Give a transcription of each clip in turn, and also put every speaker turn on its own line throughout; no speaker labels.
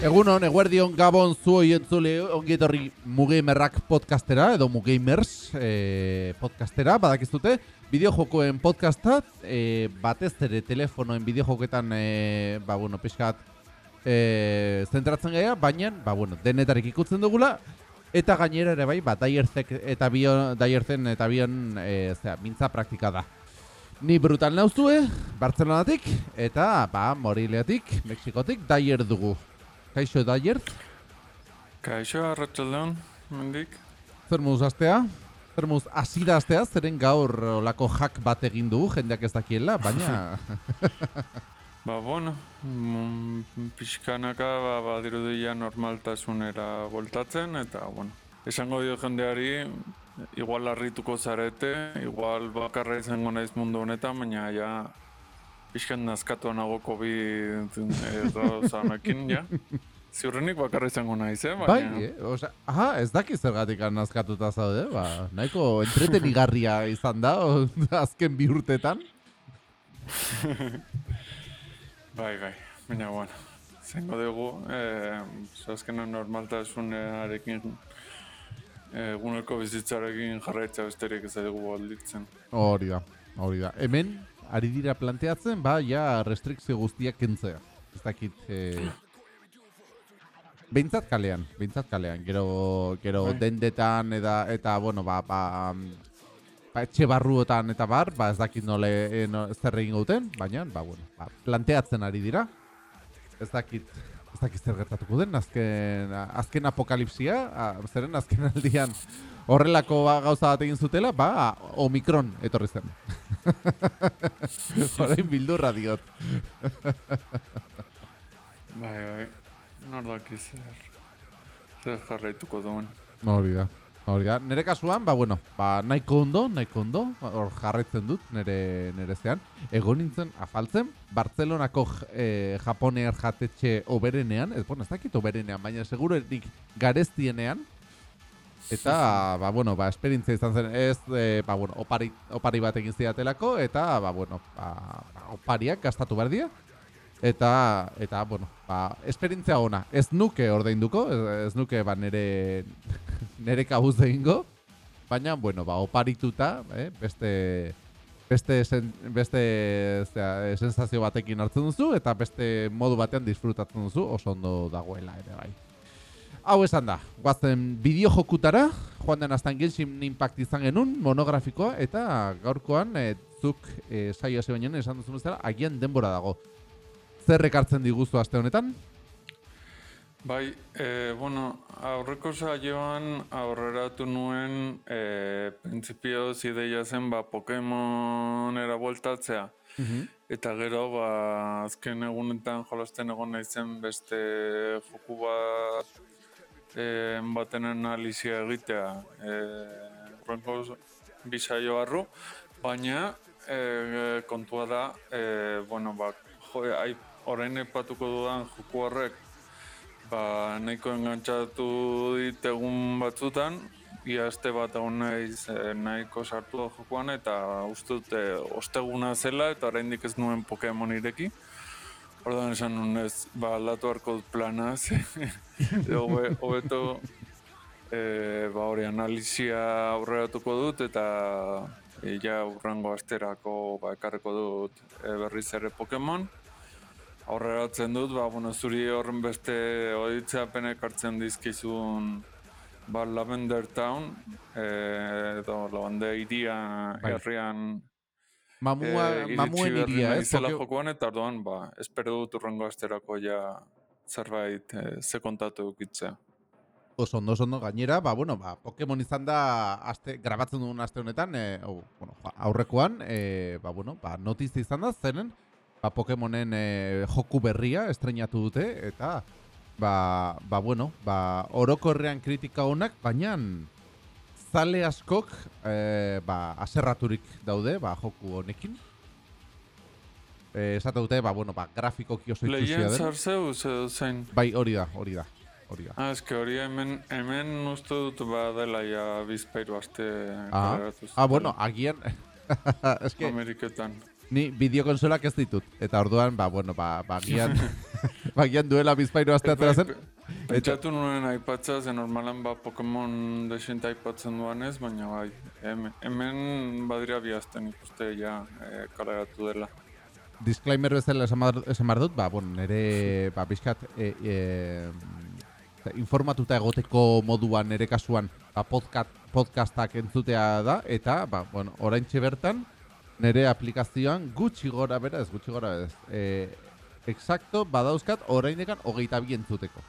Egunon, eguerdion gabon zuoi entzule ongietorri Mugamerrak podcastera, edo Mugamers eh, podcastera, badakizute, bideojokoen podcasta, eh, batez ere telefonoen bideojoketan, eh, ba, bueno, pixkat, eh, zentratzen gaia, baina, ba, bueno, denetarik ikutzen dugula, eta gainera ere bai, ba, daierzek eta bion, daierzen eta bion, eh, zera, mintza praktika da. Ni brutal nauzue, Bartzelonatik, eta, ba, Morileatik, Mexikotik, daier dugu. Kaixo daier,
Kaixo, arratsaldeon, mendik.
zer muz astea? Zer muz asira astea, zeren gaur olako hack bat egin dugu, jendeak ez dakiela, baina...
Ba, bueno, mm, pixkanaka ba, badirudia normaltasunera voltatzen, eta, bueno, esango dio jendeari, igual harrituko zarete, igual bakarra izango naiz mundu honetan, baina ja, pixkan nazkatu nago COVID edo honekin, ja. Ziurrenik bakarra izango naiz, eh?
bai, eh? Osa, aha, ez daki zergatik nazkatuta zaude, ba, nahiko entretenigarria izan da, o, azken bi urtetan.
Bai, bai, baina, bueno, zengo dugu, eh, azkenan normaltasunarekin, eh, eguneko bizitzarekin jarraitza besterik ez dugu alditzen.
Hori da, hori da. Hemen, ari dira planteatzen, ba, ja, restrikzio guztiak kentzea. Ez dakit, eh, Behintzat kalean, behintzat kalean, gero, gero
Bai.
dendetan eta, eta bueno, ba, ba, ba, etxe barruotan eta bar, ba, ez dakit nole, e, no, zer egin duten, baina, ba, bueno, ba, planteatzen ari dira. Ez dakit, ez dakit zer gertatuko den, azken, azken apokalipsia, a, zeren azken aldian horrelako ba, gauza bat egin zutela, ba, Omikron etorri zen. Horain bildurra diot.
Bai, bai, nor daki zer, zer jarraituko duen.
Hori da. Hori da. Nere kasuan, ba, bueno, ba, nahiko ondo, nahiko ondo, hor jarraitzen dut, nere, nere zean. Ego nintzen afaltzen, Bartzelonako j- eh, Japonear jatetxe oberenean, ez, bueno, ez dakit oberenean, baina segurenik gareztienean, Eta, ba, bueno, ba, esperintzia izan zen, ez, e, ba, bueno, opari, opari bat egin zidatelako, eta, ba, bueno, ba, ba, opariak gastatu behar dira. Eta, eta, bueno, ba, esperintzia ona. Ez nuke ordainduko, ez, nuke, ba, nere, nere kabuz egingo. Baina, bueno, ba, oparituta, eh, beste, beste, sen, beste zera, sensazio batekin hartzen duzu, eta beste modu batean disfrutatzen duzu, oso ondo dagoela ere bai. Hau esan da, guazen bideojokutara, joan den aztan Genshin Impact izan genuen, monografikoa, eta gaurkoan, e, zuk e, saio hasi baino esan duzun bezala, agian denbora dago. Zer ekartzen diguzu aste honetan?
Bai, e, bueno, aurreko saioan aurreratu nuen e, printzipio zideia zen ba, Pokemonera bueltatzea. Eta gero, ba, azken egunetan jolasten egon naizen beste joku bat e, baten analizia egitea. E, Horrenko bisaio barru, baina e, kontua da, e, bueno, ba, jo, orain epatuko dudan joku horrek ba, nahiko engantzatu dit egun batzutan, ia aste bat egon naiz eh, nahiko sartu da jokoan eta uste dut eh, osteguna zela eta oraindik ez nuen Pokemon ireki. Orduan esan nuen ez, ba, aldatu harko dut plana, ze, hobe- hobeto eh, ba, hori analizia aurreratuko dut eta ja urrango asterako ba, ekarriko dut eh, berriz ere Pokemon aurreratzen dut, ba, bueno, zuri horren beste oditzeapen ekartzen dizkizun ba, Lavender Town, eh, edo Lavender iria
Bai.
herrian
Mamua,
eh,
mamuen iria, ez? Poke-
jokoan, eta orduan, ba, espero dut urrengo asterako ja zerbait eh, ze kontatu edukitzea.
Oso ondo, oso ondo, gainera, ba, bueno, ba, Pokemon izan da aste, grabatzen dugun aste honetan, e, oh, bueno, aurrekoan, e, ba, bueno, ba, notizia izan da, zenen, ba, Pokemonen e, joku berria estrenatu dute, eta, ba, ba, bueno, ba, orokorrean kritika honak, baina zale askok, e, ba, aserraturik daude, ba, joku honekin. E, esate dute, ba, bueno, ba, grafikoki oso itxusia
Legends
den.
Arceus edo zein?
Bai, hori da, hori da, hori da.
Ah, eske hori hemen, hemen uste dut badela ja bizpairu aste
Ah, ah bueno, agian... es que,
Ameriketan.
Ni bideokonsolak ez ditut. Eta orduan, ba, bueno, ba, ba, gian, ba, gian duela bizpairu aste atera zen.
Pentsatu nuen aipatza, ze normalan ba Pokemon desente aipatzen duanez, baina bai, hemen, badira bihazten ikuste ja e, kalegatu dela.
Disclaimer bezala esan behar- dut, ba, bueno, nire, ba, pixkat, e, e, informatuta egoteko moduan nire kasuan ba, podcast, podcastak entzutea da, eta, ba, bueno, orain bertan, nire aplikazioan gutxi gora bera, ez gutxi gora ez, e, exacto, badauzkat, orain dekan hogeita bi entzuteko.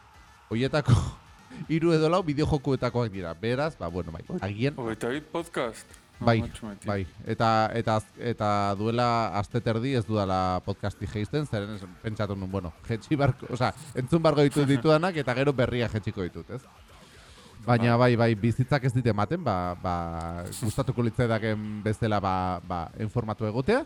Hoietako, hiru edo lau bideojokuetakoak dira, beraz, ba, bueno, bai, agian,
Hogeita bi podcast?
Bai, bai. Eta, eta, eta duela aste terdi ez dudala podcasti geizten, zeren pentsatu nun, bueno, jetxi barko, oza, entzun barko ditut ditudanak eta gero berria jetxiko ditut, ez? Baina bai, bai, bizitzak ez dit ematen, ba, ba, gustatuko litzaidaken bezala ba, ba, informatu egotea.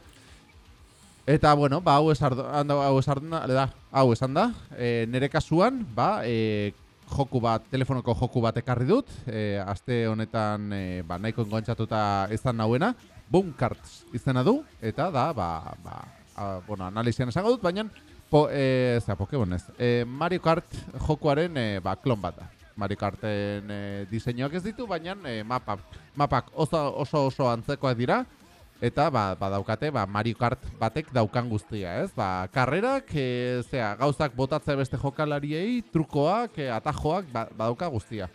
Eta, bueno, ba, hau esan hau esan da, hau esan da, e, nire kasuan, ba, e, joku bat, telefonoko joku bat ekarri dut, e, aste honetan e, ba, nahiko engontxatuta izan nauena, Boom Cards izena du, eta da, ba, ba, a, bueno, analizian esango dut, baina, po, e, zera, Pokemon ez, e, Mario Kart jokuaren e, ba, klon bat da. Mario Karten e, diseinuak ez ditu, baina e, mapak, mapak oso, oso oso antzekoak dira, eta ba, badaukate ba, Mario Kart batek daukan guztia, ez? Ba, karrerak, e, zera, gauzak botatzea beste jokalariei, trukoak, e, atajoak, ba, badauka guztia.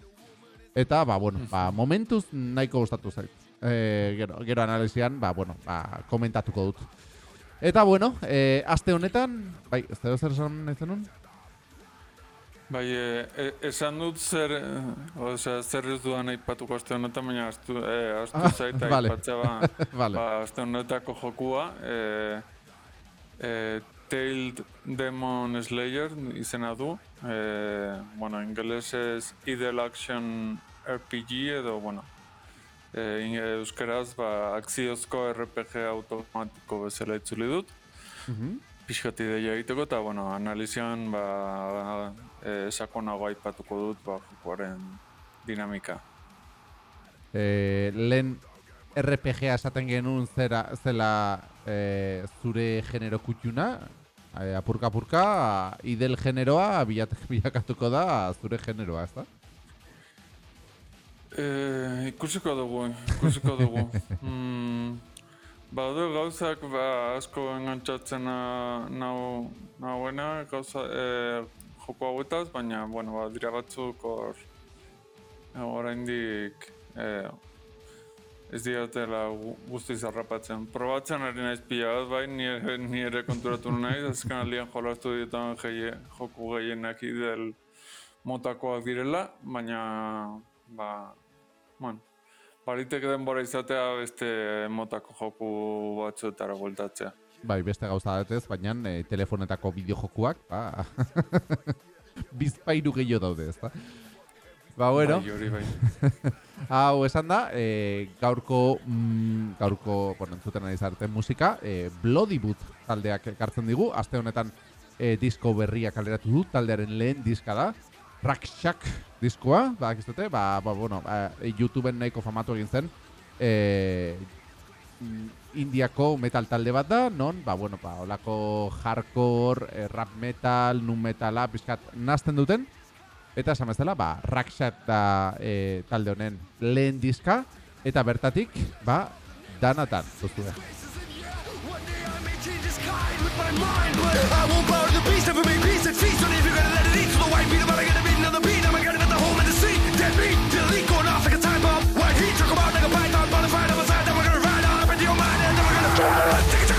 Eta, ba, bueno, ba, momentuz nahiko gustatu zait. E, gero, gero analizian, ba, bueno, ba, komentatuko dut. Eta, bueno, e, aste honetan, bai, ez da zer esan?
Bai, e, e, esan dut zer, e, osea, zer ez dudan aipatuko aste honetan, baina astu, e, astu
Ah,
zait
vale.
aipatzea ba,
Vale.
ba, aste honetako jokua, e, e, Tailed Demon Slayer izena du, e, bueno, ingelesez Idle Action RPG edo, bueno, e, euskeraz, ba, akziozko RPG automatiko bezala itzuli dut,
Mhm.
Pixkat ideia egiteko, eta, bueno, analizian, ba, e, sakonago aipatuko dut, ba, jokoaren dinamika.
e, lehen RPG esaten genuen zera, zela e, zure genero kutxuna, e, apurka apurka, idel generoa bilat, bilakatuko da zure generoa, ez da?
E, ikusiko dugu, ikusiko dugu. mm, Baude gauzak ba, asko engantzatzen na- nau, nauena gauza, e, joko hauetaz, baina, bueno, ba, dira batzuk hor e, oraindik e, ez diatela gu- guztiz harrapatzen. Probatzen ari naiz pila bat, bai, ni, ere- ni ere konturatu naiz, azken aldian jolastu dietan geie, joku gehienak idel motakoak direla, baina, ba, bueno, baliteke denbora izatea beste motako joku batzuetara bueltatzea.
Bai, beste gauza batez, baina e, telefonetako bideojokuak, ba, bizpairu gehiago daude, ez da? Ba, bueno,
Bai, hori bai.
Hau esan da, e, gaurko, mm, gaurko, bueno, entzuten ari zareten musika, e, Bloody Boot taldeak ekartzen digu, aste honetan e, disko berria kaleratu du, taldearen lehen diska da, Rakshak diskoa, ba, dute, ba, ba, bueno, ba, e, YouTubeen nahiko famatu egin zen, e, Indiako metal talde bat da, non, ba, bueno, ba, olako hardcore, e, rap metal, nu metala, pizkat, nazten duten, Eta esan bezala, ba, Rakshak da e, talde honen lehen diska, eta bertatik, ba, danatan.
One day I won't bow to the beast. Never make peace and feast on it if you're let it eat. So the white beat, I'm gonna take it,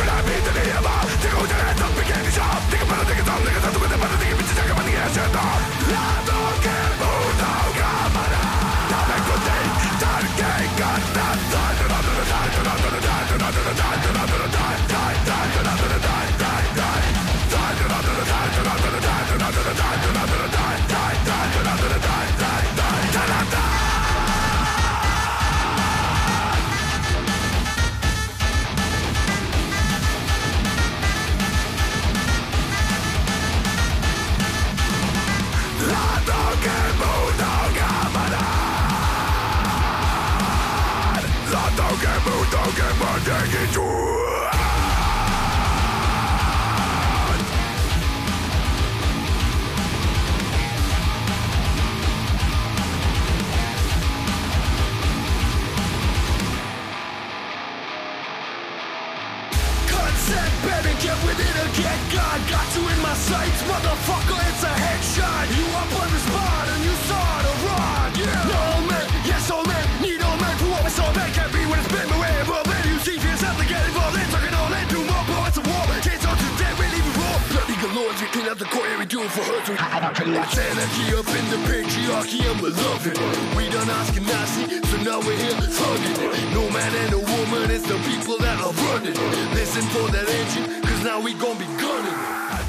for her to It's anarchy up in the patriarchy and we're loving. It We done asking Nazi, so now we're here hugging. It No man and no woman, it's the people that are running. Listen for that engine, cause now we gon' be gunning.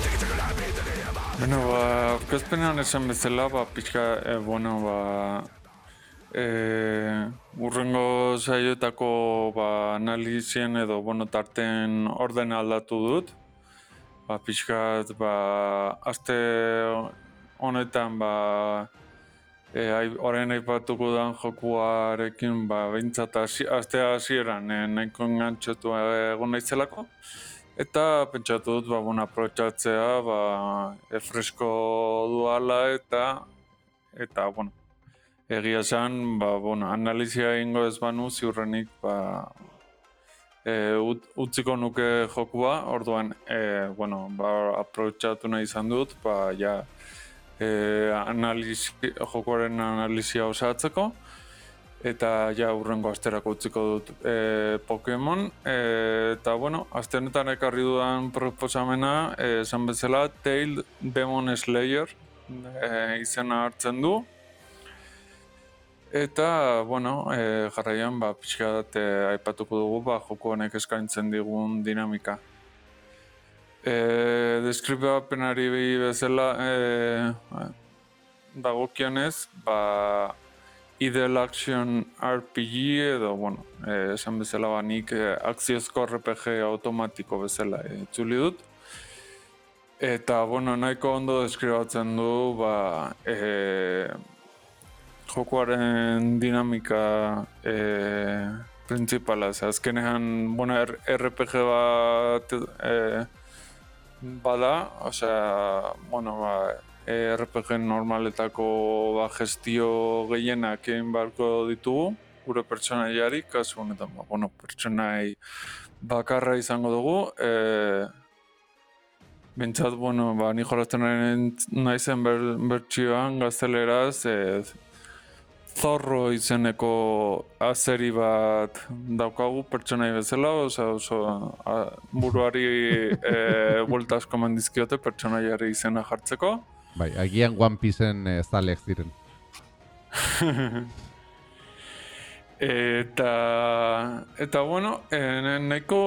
It
Bueno, ba, aurkezpenean esan bezala, ba, pixka, e, eh, bueno, ba, e, eh, urrengo saioetako ba, analizien edo, bueno, tarten orden aldatu dut. Ba, pixkat, ba, aste honetan, ba, e, ai, orain aipatuko dan jokuarekin, ba, behintzat, hasi, aste hasieran e, nahiko engantxotu egon naizelako. Eta pentsatu dut, ba, bueno, aprotxatzea, ba, e, fresko duala eta, eta, bueno, egia esan, ba, bueno, analizia egingo ez banu, ziurrenik, ba, e, ut, utziko nuke jokua, orduan, e, bueno, ba, aprotxatu nahi izan dut, ba, ja, e, analizi, jokuaren analizia osatzeko, eta ja urrengo asterako utziko dut e, Pokemon. E, eta bueno, aste honetan ekarri dudan proposamena esan bezala Tail Demon Slayer e, izena hartzen du eta bueno, e, jarraian ba, pixka bat e, aipatuko dugu ba, joko honek eskaintzen digun dinamika e, deskribapenari bezala e, dagokionez ba, Idle Action RPG edo, bueno, eh, esan bezala ba, nik eh, akziozko RPG automatiko bezala eh, itzuli dut. Eta, bueno, nahiko ondo deskribatzen du, ba, eh, jokoaren dinamika eh, principala, ze azkenean, bueno, RPG bat eh, bada, osea, bueno, ba, E, RPG normaletako ba, gestio gehienak egin beharko ditugu, gure pertsonaiari, kasu honetan, ba, bueno, pertsonai bakarra izango dugu, e, Bentsat, bueno, ba, ni jolazten naizen ber, bertxioan gazteleraz, e, zorro izeneko azeri bat daukagu pertsonai bezala, oso, oso a, buruari e, buelta asko mandizkiote pertsonaiari izena jartzeko.
Bai, agian One Pieceen e, zaleak ziren.
eta, eta bueno, e, nahiko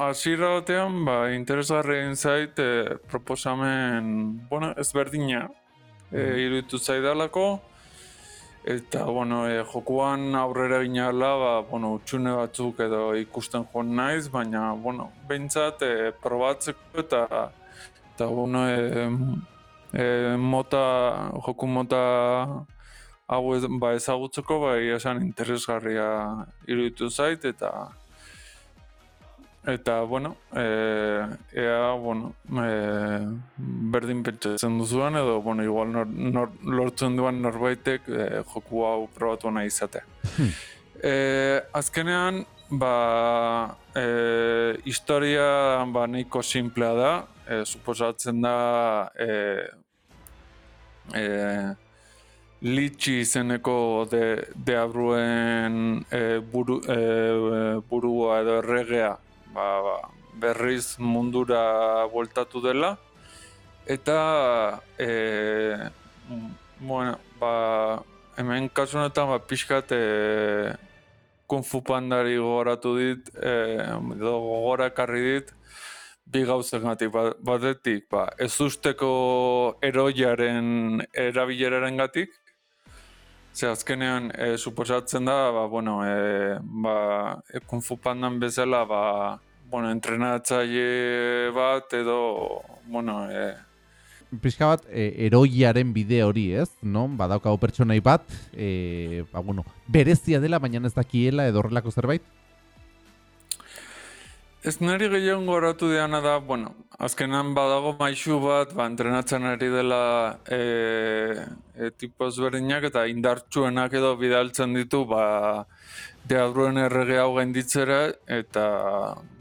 hasiera batean, ba, interesgarri egin zait e, proposamen, bueno, ezberdina e, iruditu zaidalako, eta, bueno, e, jokuan aurrera ginala, ba, bueno, utxune batzuk edo ikusten joan naiz, baina, bueno, behintzat, e, probatzeko eta, eta, bueno, e, e, mota, joku mota hau ez, ba ezagutzeko ba esan interesgarria iruditu zait eta eta bueno, e, ea bueno, e, berdin pentsatzen duzuan edo bueno, igual nor, nor, lortzen duan norbaitek e, joku hau probatu nahi izatea. e, azkenean ba, e, historia ba, nahiko simplea da, e, suposatzen da e, e, litxi izeneko de, deabruen e, buru, e, burua edo erregea ba, ba, berriz mundura voltatu dela. Eta e, bueno, ba, hemen kasu honetan ba, pixkat e, Kung Fu Pandari gogoratu dit, e, gogora ekarri dit, bi gauzengatik ba, batetik, ba, ez usteko eroiaren erabileraren gatik, Ze azkenean, e, suposatzen da, ba, bueno, e, ba, e, Kung Fu Pandan bezala, ba, bueno, entrenatzaile bat edo, bueno, e,
Pixka bat, e, eroiaren bide hori, ez? No? Badaukago pertsonai bat, e, ba, bueno, berezia dela, baina ez dakiela edo horrelako zerbait?
Ez niri gehien goratu diana da, bueno, azkenan badago maixu bat, ba, entrenatzen ari dela e, e, tipo ezberdinak eta indartsuenak edo bidaltzen ditu ba, deabruen errege hau gainditzera eta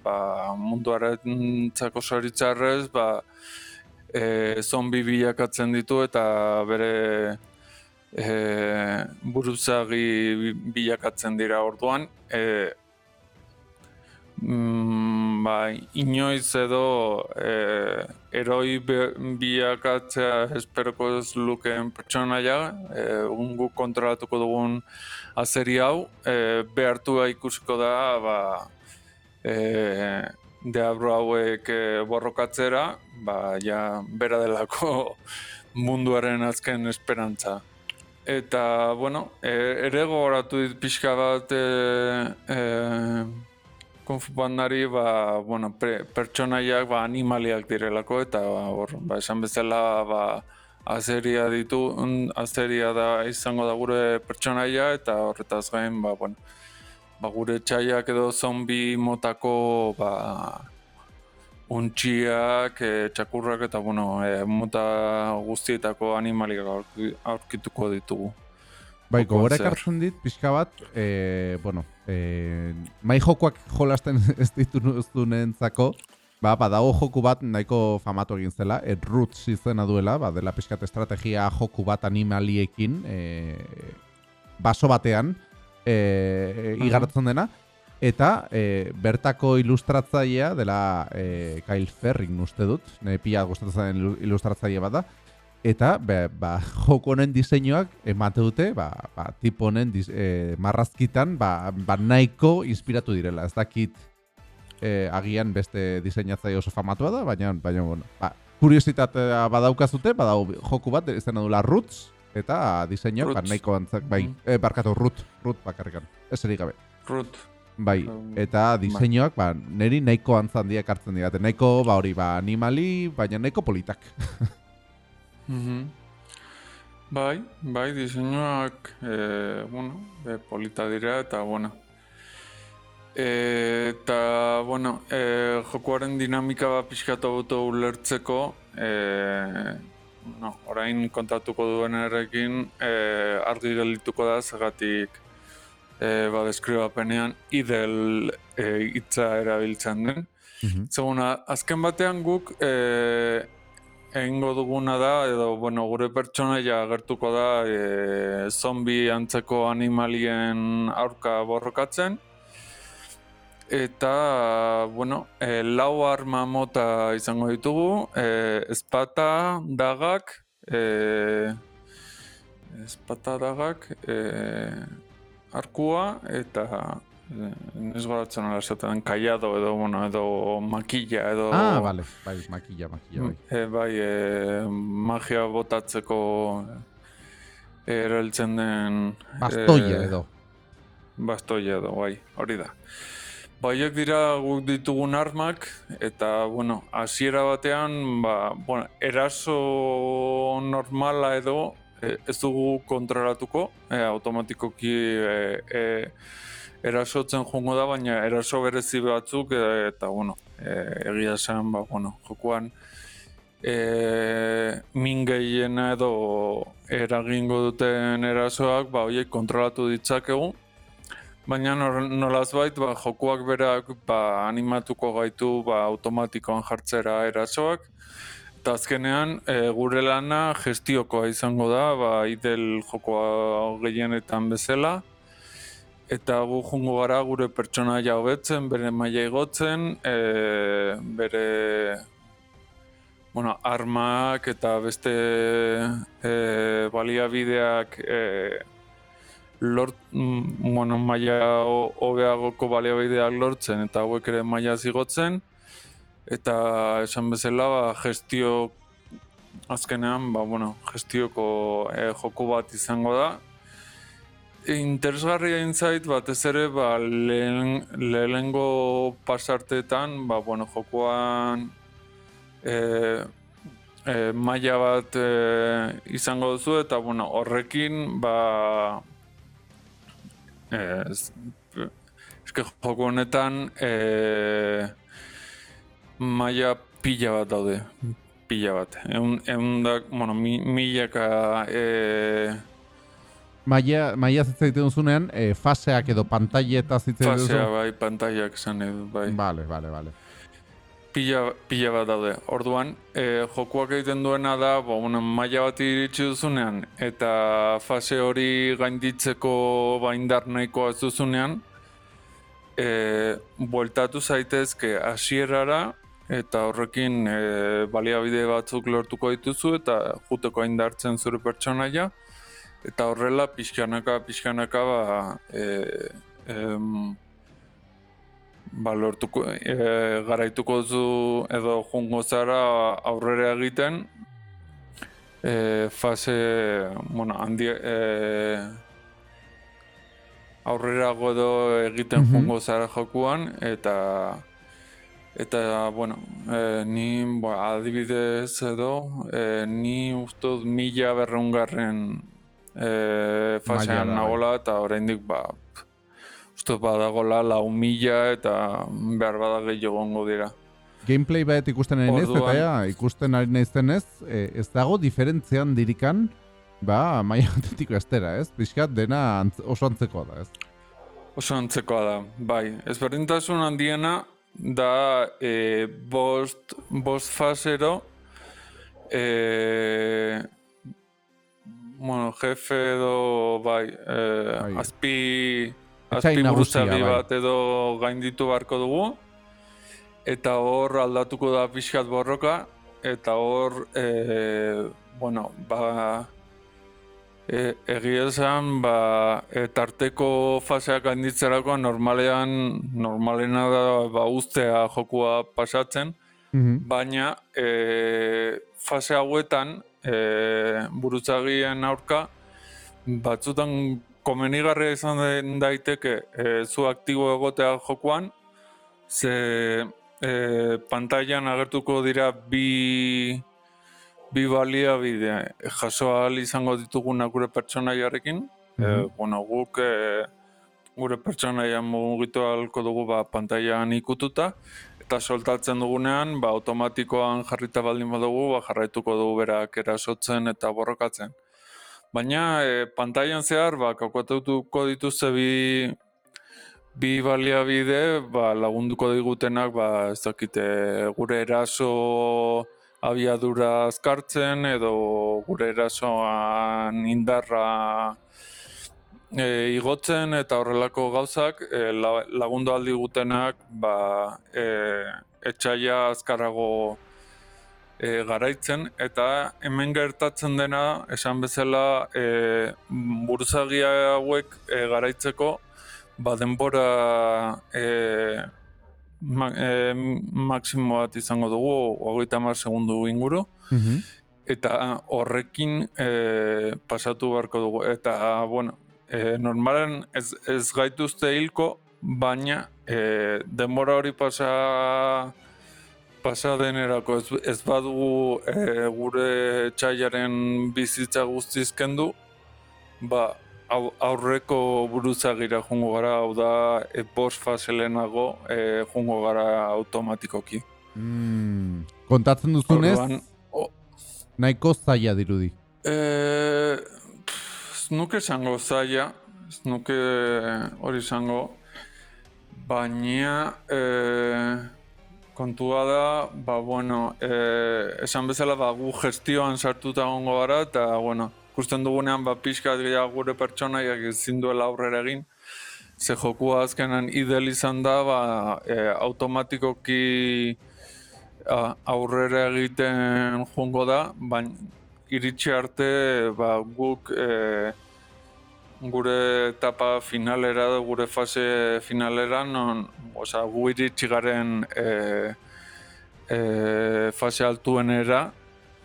ba, munduaren txako soritzarrez ba, e, zombi bilakatzen ditu eta bere e, buruzagi bilakatzen dira orduan. E, mm, ba, inoiz edo e, eroi bilakatzea esperoko ez lukeen pertsonaia, e, ungu kontrolatuko dugun azeri hau, e, behartua ikusiko da, ba, e, deabro hauek e, borrokatzera, ba, ja, bera delako munduaren azken esperantza. Eta, bueno, ere gogoratu dit pixka bat e, e, Kung Fu Pandari, ba, bueno, pre, pertsonaiak ba, animaliak direlako, eta ba, hor, ba, esan bezala ba, azeria ditu, azeria da izango da gure pertsonaia, eta horretaz gain, ba, bueno, ba, gure txaiak edo zombi motako ba, untxiak, e, txakurrak eta bueno, e, mota guztietako animaliak aurki- aurkituko ditugu.
Bai, gogora ekartzen dit, pixka bat, e, bueno, e, mai jokoak jolasten ez dituzunentzako, ba, badago joku bat nahiko famatu egin zela, et Roots izena duela, ba, dela pixkat estrategia joku bat animaliekin, e, baso batean, e, igarotzen dena, eta e, bertako ilustratzailea dela e, Kyle Ferring uste dut, ne pila gustatzen ilustratzaile bat da, eta be, ba, joko honen diseinuak emate dute, ba, ba, tipo honen e, marrazkitan ba, ba nahiko inspiratu direla. Ez dakit e, agian beste diseinatzaile oso famatua da, baina, baina bueno, ba, kuriositatea badaukazute, badau joku bat izena dula Roots, eta diseinuak ba, nahiko antzak, bai,
Mhm.
e, barkatu Root, Root bakarrikan, ez erik gabe.
Ruth,
Bai,
Um,
eta diseinuak, ba, neri nahiko antzandiak hartzen dira. Nahiko, ba, hori, ba, animali, baina nahiko politak.
Mhm. Bai, bai, diseinuak, e, bueno, e, polita dira eta, bueno. E, eta, bueno, e, jokuaren dinamika bat pixkatu gutu ulertzeko, e, no, orain kontatuko duen errekin, e, argi geldituko da, zegatik, e, ba, deskribapenean, idel e, hitza erabiltzen den. Seguna, azken batean guk e, egingo duguna da, edo bueno, gure pertsonaia agertuko da e, zombi antzeko animalien aurka borrokatzen. Eta, bueno, e, lau arma mota izango ditugu, e, espata, dagak, e, espata, dagak, e, arkua, eta ez goratzen ala esaten, kaiado edo, bueno, edo makilla edo...
Ah, vale, bai, makilla, makilla, bai.
E, bai, e, magia botatzeko e, erabiltzen den...
Bastoia
e,
edo.
Bastoia edo, bai, hori da. Baiek dira guk ditugun armak, eta, bueno, hasiera batean, ba, bueno, eraso normala edo e, ez dugu kontrolatuko, e, automatikoki e, e, erasotzen joango da, baina eraso berezi batzuk, e, eta, bueno, e, egia esan, ba, bueno, jokoan, e, min gehiena edo eragingo duten erasoak, ba, horiek kontrolatu ditzakegu, Baina nolazbait ba, jokuak berak ba, animatuko gaitu ba, automatikoan jartzera erasoak. Eta azkenean e, gure lana gestiokoa izango da, ba, idel jokoa gehienetan bezala. Eta gu jungo gara gure pertsonaia hobetzen, bere maila igotzen, e, bere bueno, armak eta beste e, baliabideak e, lort, mm, bueno, maila ho- hobeagoko baliabideak lortzen eta hauek ere maila zigotzen. Eta esan bezala ba, gestio azkenean ba, bueno, gestioko e, joku bat izango da interesgarria inzait batez ere ba, lehen, lehenengo pasartetan ba, bueno, jokoan e, e, maila bat e, izango duzu eta bueno, horrekin ba ez, eske joko honetan e, maila pila bat daude pila bat. Eun, eundak, bueno, mi, milaka e,
Maia, maia zitza egiten duzunean, e, faseak edo pantailetaz hitz egiten
fasea
duzu?
bai, pantaiak esan edo, bai.
Vale, vale, vale.
Pila, pila bat daude. Orduan, e, jokuak egiten duena da, bo, bueno, maila bat iritsi duzunean, eta fase hori gainditzeko baindar nahikoa ez duzunean, e, bueltatu zaitezke hasierara eta horrekin e, baliabide batzuk lortuko dituzu eta juteko indartzen zure pertsonaia eta horrela pixkanaka pixkanaka ba, e, em, ba lortuko e, garaituko zu edo jungo zara aurrera egiten e, fase bueno, handi e, aurrerago edo egiten
Mhm.
jungo zara jokuan eta eta bueno, e, ni ba, adibidez edo e, ni ustut mila berreungarren e, fasean
Mailara, bai.
nagola eta oraindik ba uste badagola lau mila eta behar bada gehiago dira.
Gameplay bat ikusten ari naiz, eta ja, ikusten ari naizenez, e, ez dago diferentzian dirikan, ba, maia batetik bestera, ez? Piskat dena antz, oso antzekoa da, ez?
Oso antzekoa da, bai. Ezberdintasun handiena da e, bost, bost fasero e, bueno, jefe edo bai, e,
Bai.
azpi, azpi buruzagi
bai.
bat edo gainditu beharko dugu eta hor aldatuko da pixkat borroka eta hor e, bueno, ba, E, egia esan, ba, e, tarteko faseak handitzerako normalean, normalena da ba, ustea jokua pasatzen,
Mhm.
baina e, fase hauetan e, burutzagien aurka batzutan komenigarria izan den daiteke e, zu aktibo egotea jokuan, ze e, pantailan agertuko dira bi bi baliabide jaso ahal izango ditugunak gure pertsonaiarekin.
Mhm.
e, bueno, guk e, gure pertsonaia mugitu ahalko dugu ba, pantailan ikututa, eta soltatzen dugunean, ba, automatikoan jarrita baldin badugu, ba, jarraituko dugu berak erasotzen eta borrokatzen. Baina e, pantailan zehar, ba, kokatuko dituzte bi, bi baliabide ba, lagunduko digutenak ba, ez dakite gure eraso abiadura azkartzen edo gure erasoan indarra e, igotzen eta horrelako gauzak e, la, lagundu aldi gutenak ba, e, etxaia azkarago e, garaitzen eta hemen gertatzen dena esan bezala e, buruzagia hauek e, garaitzeko ba denbora e, ma, e, maksimo bat izango dugu, hogeita hamar segundu inguru,
Mhm.
eta horrekin e, pasatu beharko dugu. Eta, bueno, e, normalen ez, ez gaituzte hilko, baina e, denbora hori pasa pasa denerako ez, ez badugu e, gure txaiaren bizitza guztiz kendu, ba, au- aurreko buruzagira jungo gara, hau da, e, bost fase lehenago e, jungo gara automatikoki.
Mm. Kontatzen duzunez,
Orduan, o-
nahiko zaila dirudi.
E, nuke esango zaila, ez nuke hori esango, baina e, kontua da, ba, bueno, e, esan bezala ba, gu gestioan sartuta gongo gara, eta, bueno, ikusten dugunean, ba, pixka gehiago gure pertsonaiak ezin duela aurrera egin, ze jokua azkenan idel izan da, ba, e, automatikoki a- aurrera egiten joango da, baina iritsi arte ba, guk e, gure etapa finalera, gure fase finalera, non, oza, gu iritsi garen e, e, fase altuenera,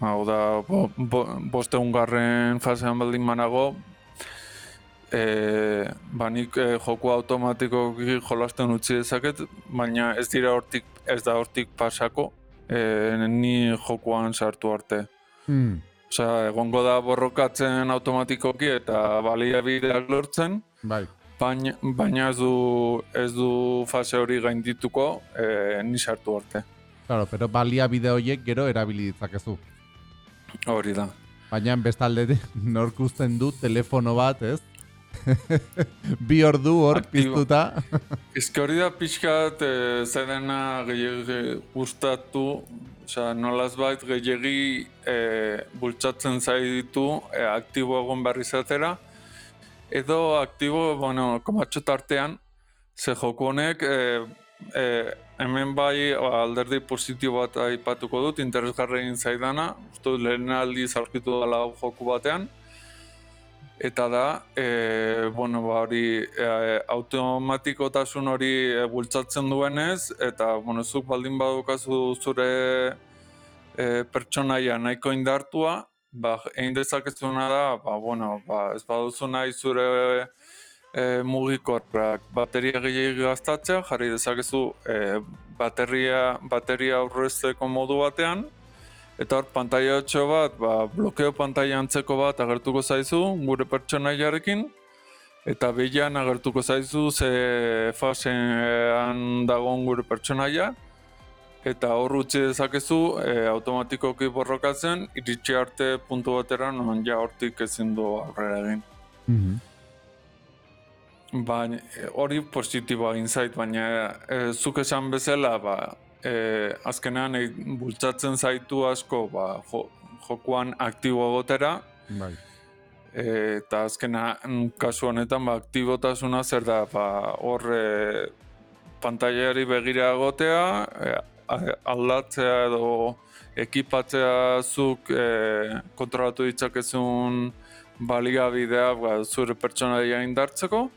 hau da, bo, bo, boste ungarren fasean baldin manago, e, ba, nik e, joku automatikoki jolasten utzi dezaket, baina ez dira hortik, ez da hortik pasako, e, ni jokuan sartu arte.
Hmm.
Osea, egongo da borrokatzen automatikoki eta baliabideak lortzen,
Bai.
baina, baina ez du ez du fase hori gaindituko e, ni sartu arte.
Claro, pero baliabide horiek gero erabili ditzakezu.
Hori da.
Baina bestalde nork uzten du telefono bat, ez? Bi ordu hor piztuta.
Ezke hori da pixkat e, zedena gehiagi gustatu, osea, nolaz bait gehiagi e, bultzatzen zaitu e, aktibo egon behar izatera, edo aktibo, bueno, komatxo tartean, ze joku honek, e, e, hemen bai alderdi positibo bat aipatuko dut, interesgarri egin zaidana, uste lehen aldiz aurkitu dela joku batean, eta da, e, bueno, ba, hori e, automatikotasun hori e, bultzatzen duenez, eta, bueno, zuk baldin badukazu zure e, pertsonaia nahiko indartua, ba, egin dezakezuna da, ba, bueno, ba, ez baduzu nahi zure e, mugikorrak bateria gehiago gaztatzea, jarri dezakezu e, bateria, bateria aurrezteko modu batean, eta hor pantaila bat, ba, blokeo pantaila antzeko bat agertuko zaizu gure pertsonaiarekin, eta behian agertuko zaizu ze fasean dagoen gure pertsonaia, eta hor utzi dezakezu e, automatikoki borrokatzen, iritsi arte puntu batera non ja hortik ezin du aurrera egin.
Mhm.
Baina hori positiboa egin zait, baina e, zuk esan bezala, ba, e, azkenean e, bultzatzen zaitu asko ba, jo, jokuan aktibo egotera,
Bai.
e, eta azkena kasu honetan ba, aktibotasuna zer da, ba, hor e, pantailari begira egotea, e, aldatzea edo ekipatzea zuk e, kontrolatu ditzakezun baliabidea ba, zure pertsonaia indartzeko,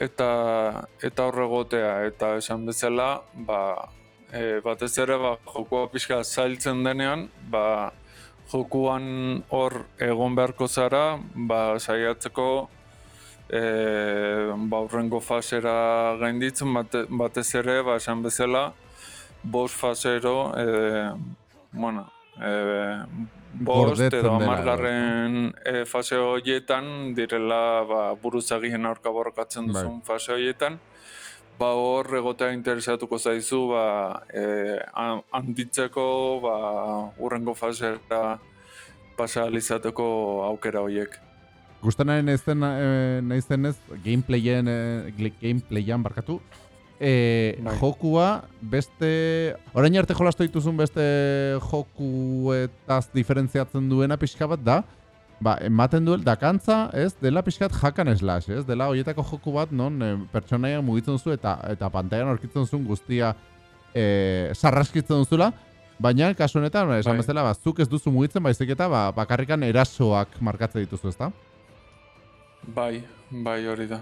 eta eta hor egotea. Eta esan bezala ba, e, batez ere ba, jokua pixka zailtzen denean ba, jokuan hor egon beharko zara ba, saiatzeko e, ba, urrengo fasera gainditzen bate, batez ere ba, esan bezala bost fasero e, bueno, e, bost edo amargarren e, fase horietan direla ba, buruzagien aurka borrokatzen
Bai.
duzun fase horietan ba hor egotea interesatuko zaizu ba, e, ha- handitzeko ba, urrengo fasera pasa ahal izateko aukera horiek.
Gustanaren ez den, e, zenez, gameplayen, e, gle- gameplayan barkatu, e, jokua beste, orain arte jolastu dituzun beste jokuetaz diferentziatzen duena pixka bat da, ba, ematen duel, dakantza, ez, dela pixkat hakan slash, ez, dela horietako joku bat, non, e, pertsonaia mugitzen duzu eta eta pantailan aurkitzen duzun guztia e, sarraskitzen duzula, Baina, kasu honetan, esan
Bai.
bezala, ba, zuk ez duzu mugitzen, baizik eta ba, bakarrikan erasoak markatzen dituzu, ezta?
Bai, bai hori da.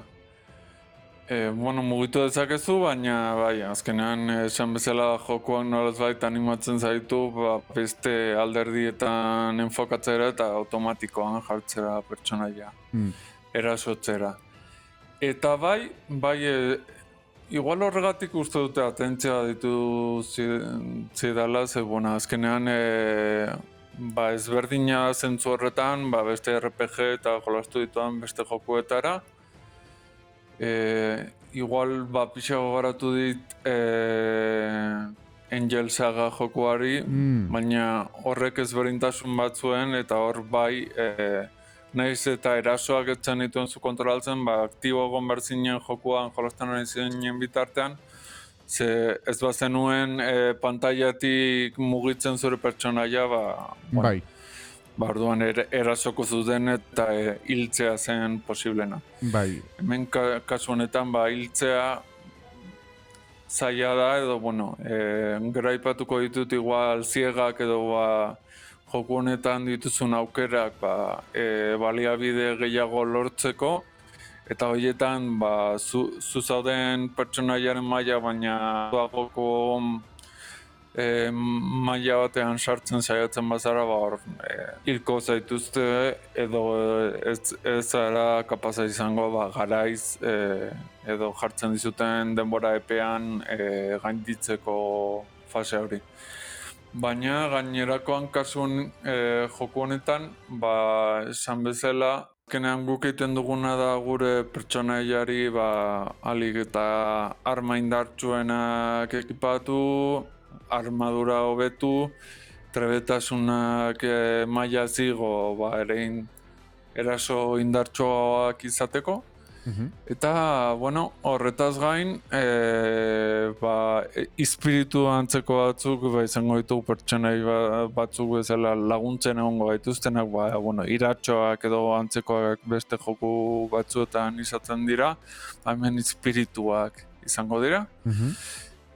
E, bueno, mugitu dezakezu, baina bai, azkenean esan bezala jokoak nolaz bait animatzen zaitu, ba, beste alderdietan enfokatzera eta automatikoan jartzera pertsonaia,
Hmm.
erasotzera. Eta bai, bai, e, igual horregatik uste dute atentzia ditu zi- zidala, ze, bueno, azkenean e, ba, ezberdina zentzu horretan, ba, beste RPG eta jolastu dituan beste jokuetara. E, igual, ba, pixa gogoratu dit e, Angel Saga jokuari,
Mm.
baina horrek ezberdintasun batzuen eta hor bai e, naiz eta erasoak etzen dituen zu kontrolatzen, ba, aktibo egon behar zinen jokuan jolazten ari zinen bitartean, ze ez bazenuen e, pantailatik mugitzen zure pertsonaia, ba, bueno,
Bai,
ba, orduan er, erasoko zuten eta e, hiltzea zen posiblena.
bai.
Hemen ka, kasu honetan ba hiltzea zaila da edo bueno, e, gero aipatuko ditut igual ziegak edo ba, joku honetan dituzun aukerak ba, e, baliabide gehiago lortzeko eta horietan ba, zu, zu zauden pertsonaiaren maila baina duagoko e, maila batean sartzen saiatzen bazara ba hor e, hilko zaituzte edo e, ez, ez zara kapaza izango ba, garaiz e, edo jartzen dizuten denbora epean e, gainditzeko fase hori. Baina gainerakoan kasun e, joku honetan, ba, esan bezala, azkenean guk egiten duguna da gure pertsonaiari ba, alik eta arma indartsuenak ekipatu, armadura hobetu, trebetasunak e, maila zigo ba, erein eraso indartsoak izateko.
Mhm.
Eta, bueno, horretaz gain, e, ba, espiritu antzeko batzuk, ba, izango ditugu pertsonai ba- batzuk bezala laguntzen egongo gaituztenak, ba, bueno, iratxoak edo antzekoak beste joku batzuetan izaten dira, ba, hemen espirituak izango dira.
Mhm.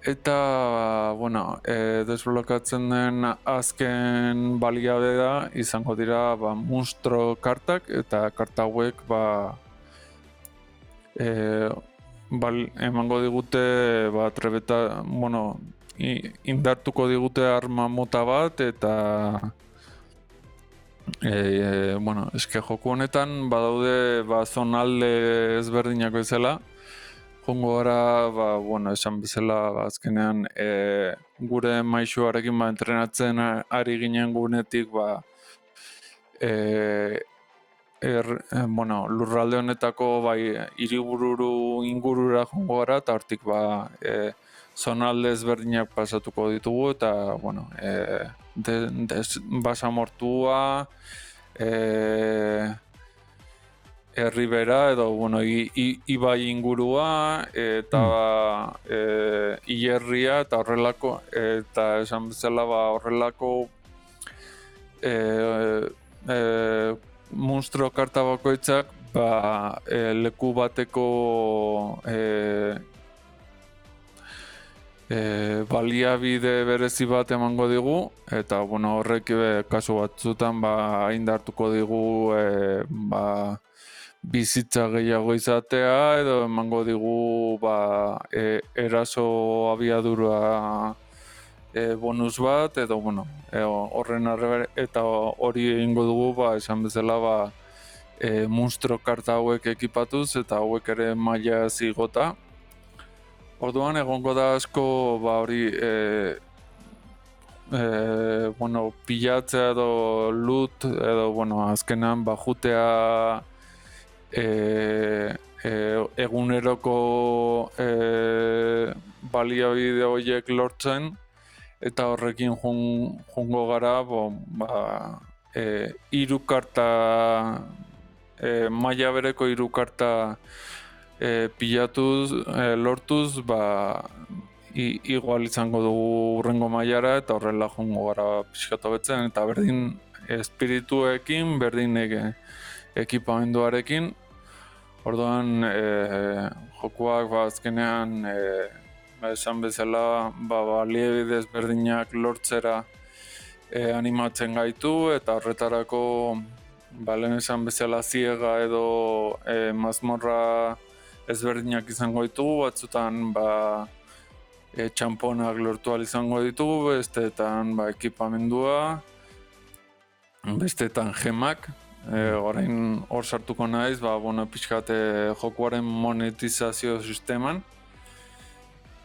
Eta, bueno, e, desblokatzen den azken baliabe da, izango dira ba, monstro kartak, eta karta hauek ba, e, bal, emango digute ba, trebeta, bueno, indartuko digute arma mota bat, eta e, bueno, eske joku honetan badaude ba, zonalde ezberdinak bezala, Jongo gara, ba, bueno, esan bezala, ba, azkenean, e, gure maixuarekin ba, entrenatzen ari ginen gunetik, ba, e, er, e, bueno, lurralde honetako bai, hiribururu ingurura jongo gara, eta hortik ba, e, zonalde ezberdinak pasatuko ditugu, eta, bueno, e, de, des, basamortua, e, herribera edo bueno, i, i, ibai ingurua eta e, hierria eta horrelako eta esan bezala ba, horrelako e, e, monstro karta bakoitzak ba, e, leku bateko e, e, baliabide berezi bat emango digu eta bueno, horrek e, kasu batzutan ba, indartuko digu e, ba, bizitza gehiago izatea edo emango digu ba, e, eraso abiadura e, bonus bat edo bueno, e, horren arrebera eta hori egingo dugu ba, esan bezala ba, e, monstro karta hauek ekipatuz eta hauek ere maila zigota. Orduan egongo da asko ba hori e, e, bueno, pilatzea edo loot edo bueno, azkenan ba jutea e, e, eguneroko e, baliabide horiek lortzen eta horrekin jun, jungo gara bo, ba, e, hiru karta e, maila bereko hiru karta e, pilatuz, e, lortuz, ba, i, igual izango dugu urrengo mailara eta horrela jongo gara pixkatu betzen eta berdin espirituekin, berdin ege, ekipamenduarekin. Orduan, e, jokuak ba, azkenean e, ba, esan bezala ba, baliabide ezberdinak lortzera e, animatzen gaitu eta horretarako ba, lehen esan bezala ziega edo e, mazmorra ezberdinak izango ditugu, batzutan ba, e, txamponak lortu izango ditugu, besteetan ba, ekipamendua, besteetan gemak, e, orain hor sartuko naiz, ba, bueno, pixkat e, jokuaren monetizazio sisteman,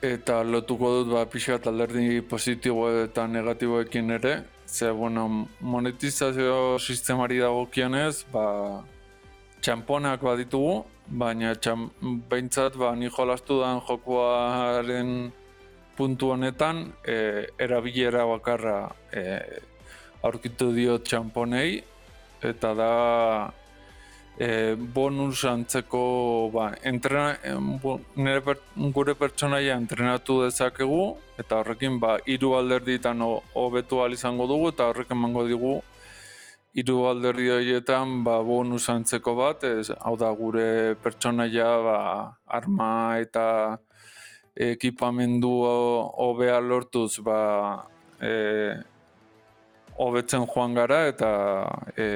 eta lotuko dut ba, pixkat alderdi positibo eta negatiboekin ere, ze, bueno, monetizazio sistemari dagokionez, ba, txamponak baditugu, baina txam, behintzat ba, ni jolastu dan jokuaren puntu honetan e, erabilera bakarra e, aurkitu diot txamponei eta da e, bonus antzeko ba, entrena, em, bo- nire per, gure pertsonaia entrenatu dezakegu eta horrekin ba, hiru alderditan ho- hobetu ahal izango dugu eta horrek emango digu hiru alderdi horietan ba, bonus antzeko bat, ez, hau da gure pertsonaia ba, arma eta ekipamendu ho- hobea lortuz ba, e, hobetzen joan gara eta e,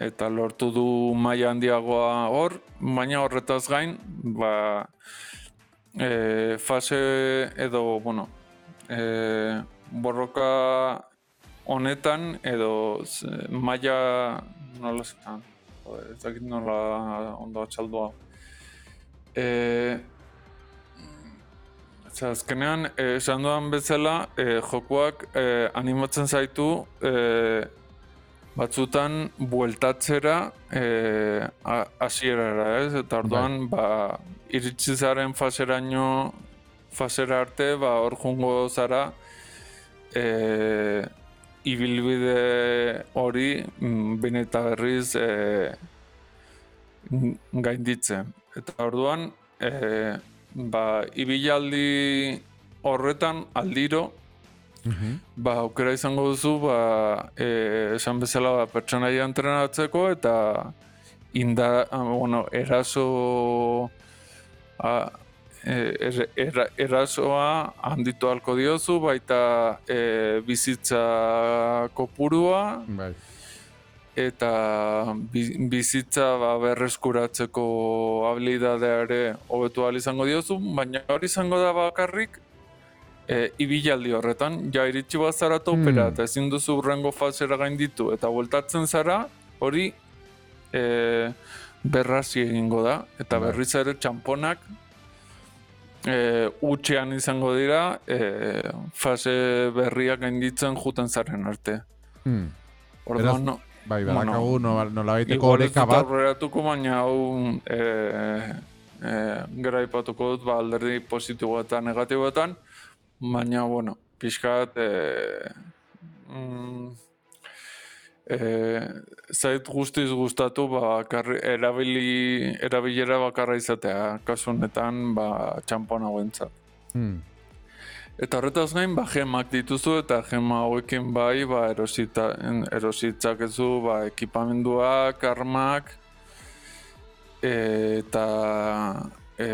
eta lortu du maila handiagoa hor, baina horretaz gain, ba, e, fase edo, bueno, e, borroka honetan edo maila nola joder, ez dakit nola ondo atxaldua. E, Ze azkenean, eh, esan dudan bezala, eh, jokuak eh, animatzen zaitu eh, batzutan bueltatzera a- hasierara, ez? Eta orduan, ba, iritsi zaren faseraino fasera arte, ba, hor jungo zara, e, ibilbide hori mm, behin eta berriz e, gainditzen. Eta orduan, e, ba, ibilaldi horretan aldiro, ba, aukera izango duzu, ba, e, esan bezala ba, pertsonaia entrenatzeko eta inda, ah, bueno, eraso a, e, er, era, erasoa handitu halko diozu, baita e, bizitza kopurua
Bai.
Eta bi- bizitza ba, berreskuratzeko habilidadea ere hobetu ahal izango diozu, baina hori izango da bakarrik e, ibilaldi horretan, ja iritsi bat zara topera
Hmm.
eta ezin duzu urrengo fasera gainditu eta bueltatzen zara, hori e, berrasi egingo da, eta
Bai.
berriz ere txamponak e, utxean izango dira e, fase berriak gainditzen juten zaren arte.
Hmm.
Orduan,
Bai,
Bueno,
badakagu nola, nola baiteko
Igual ez
oreka
dut
bat.
aurreratuko, baina hau e, e, gara ipatuko dut ba, alderdi positibo eta negatiboetan, baina, bueno, pixkat e, mm, e, zait guztiz gustatu ba, karri, erabili, erabilera bakarra izatea, kasu honetan ba, txampon hauentzat.
Hmm.
Eta horretaz gain, ba, gemak dituzu eta gema hauekin bai, ba, erosita, erositzakezu, ba, ekipamenduak, armak, eta e,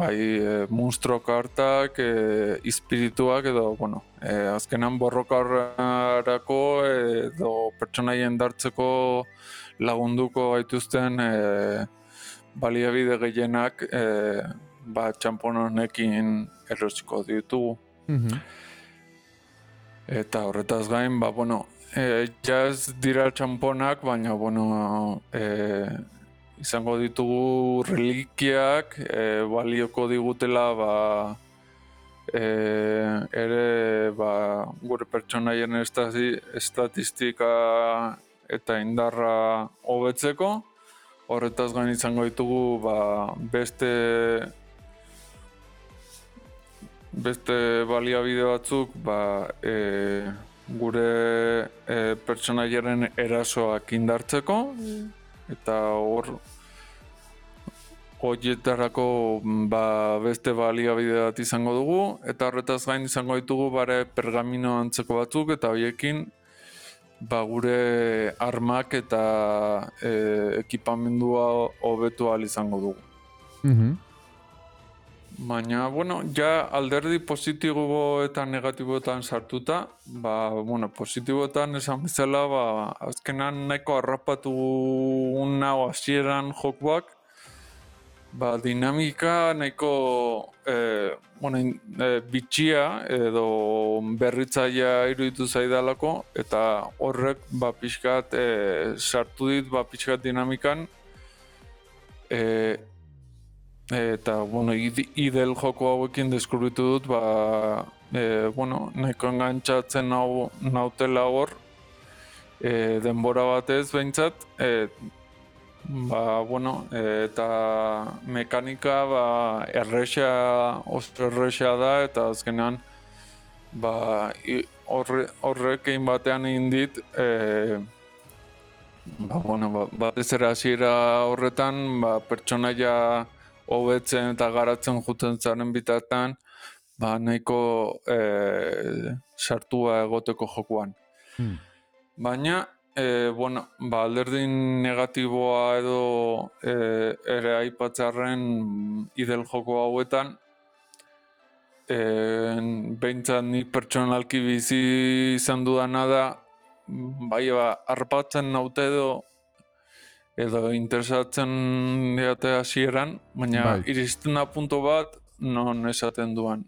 bai, e, monstro kartak, e, espirituak edo, bueno, e, azkenan borrokarako edo pertsonaien dartzeko lagunduko gaituzten e, baliabide gehienak e, ba, txampon erosiko ditugu.
Mhm.
Eta horretaz gain, ba, bueno, e, ja ez dira txamponak, baina, bueno, e, izango ditugu relikiak, e, balioko digutela, ba, e, ere, ba, gure pertsonaien estasi, estatistika eta indarra hobetzeko. Horretaz gain izango ditugu, ba, beste beste baliabide batzuk ba, e, gure e, pertsonaiaren erasoak indartzeko eta hor horietarako ba, beste baliabide bat izango dugu eta horretaz gain izango ditugu bare pergamino antzeko batzuk eta horiekin ba, gure armak eta e, ekipamendua hobetu ahal izango dugu.
Mhm.
Baina, bueno, ja alderdi positibo eta negatiboetan sartuta, ba, bueno, positiboetan esan bezala, ba, azkenan nahiko harrapatu nau hasieran jokuak, ba, dinamika nahiko e, bueno, e, bitxia edo berritzaia iruditu zaidalako, eta horrek ba, pixkat e, sartu dit ba, pixkat dinamikan, e, eta, bueno, id- idel joko hauekin deskubritu dut, ba, e, bueno, nahiko engantzatzen nau, nautela hor, e, denbora batez behintzat, e, ba, bueno, e, eta mekanika, ba, erresa, oso erresa da, eta azkenean, ba, horre, horrek egin batean egin dit, e, ba, bueno, ba, batez ere horretan, ba, pertsonaia hobetzen eta garatzen juten zaren bitartean, ba, nahiko e, sartua egoteko jokuan.
Hmm.
Baina, e, bueno, ba, alderdin negatiboa edo e, ere aipatzarren idel joko hauetan, e, behintzat ni pertsonalki bizi izan dudana da, bai, ba, arpatzen naute edo edo interesatzen diate hasieran, baina
Bai.
iristen da punto bat non esaten duan.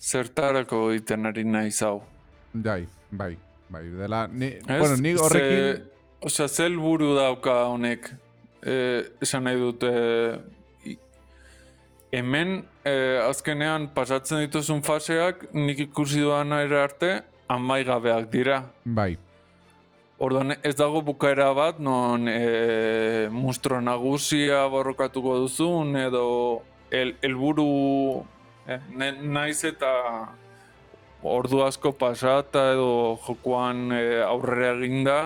Zertarako egiten ari naiz hau.
Bai, bai, bai, dela, ni,
Ez?
bueno, ni horrekin,
Ze, osea, ze helburu dauka honek? E, esan nahi dute i- hemen e, azkenean pasatzen dituzun faseak nik ikusi duana ere arte amaigabeak dira.
bai,
Orduan ez dago bukaera bat non e, monstro nagusia borrokatuko duzun edo el, helburu eh, ne, naiz eta ordu asko pasata edo jokoan eh, aurrera eginda,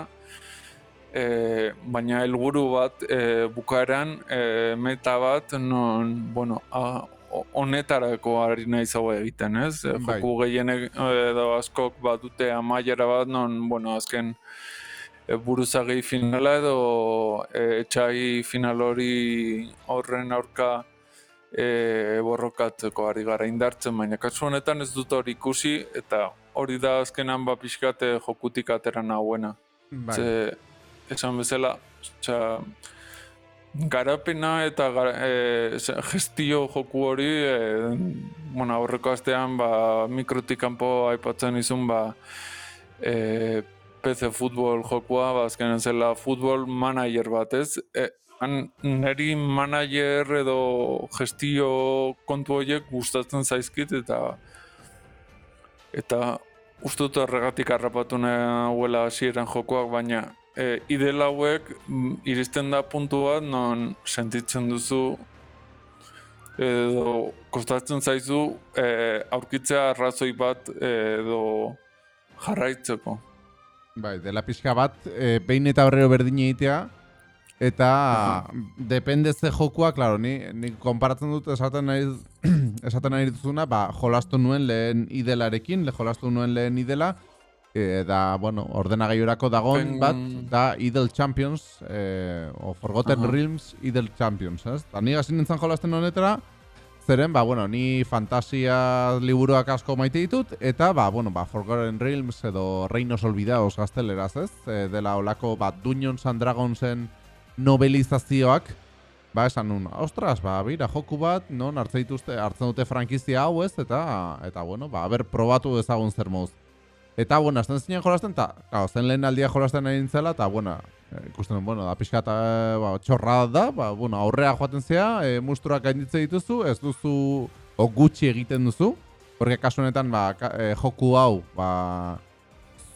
eh, baina helburu bat eh, bukaeran eh, meta bat non, bueno, a, honetarako ari naiz hau egiten, ez? Eh,
Bai.
Joku gehienek edo askok bat dute amaiera bat non, bueno, azken e, buruzagi finala edo e, etxai final hori horren aurka e, borrokatzeko ari gara indartzen, baina kasu honetan ez dut hori ikusi eta hori da azkenan ba pixkate jokutik atera nahuena.
Bai.
Ze, esan bezala, osea, garapena eta gara, e, gestio joku hori, e, bueno, aurreko astean ba, mikrotik kanpo aipatzen izun ba, e, PC futbol jokua, ba, azkenan zela futbol manager bat, ez? E, han, neri manager edo gestio kontu horiek gustatzen zaizkit eta eta uste dut horregatik harrapatu nahuela hasieran jokoak, baina e, idel hauek mm, iristen da puntu bat non sentitzen duzu edo kostatzen zaizu e, aurkitzea arrazoi bat edo jarraitzeko.
Bai, dela pixka bat, e, behin eta horrero berdin egitea, eta depende ze jokua, klaro, ni, ni konparatzen dut esaten nahi, esaten nahi dituzuna, ba, jolastu nuen lehen idelarekin, le jolastu nuen lehen idela, e, da, bueno, ordenagailurako dagon bat, da Idle Champions, e, o Forgotten. Realms Idle Champions, ez? Da, ni hasi nintzen jolasten honetara, Zeren, ba, bueno, ni fantasia liburuak asko maite ditut, eta, ba, bueno, ba, Forgotten Realms edo Reinos Olvidados gazteleraz, ez? E, dela olako, ba, Dungeons and Dragonsen novelizazioak, ba, esan nun, ostras, ba, bira, joku bat, non hartzen dituzte, hartzen dute frankizia hau, ez? Eta, eta, bueno, ba, ber, probatu ezagun zer moduz. Eta, bueno, azten zinen jolasten, eta, zen lehen aldia jolasten ari nintzela, eta, bueno, ikusten dut, bueno, da pixka eta, ba, txorra da, ba, bueno, aurrea joaten zea, e, musturak gainditze dituzu, ez duzu, o gutxi egiten duzu, porque kasu honetan, ba, ka, e, joku hau, ba,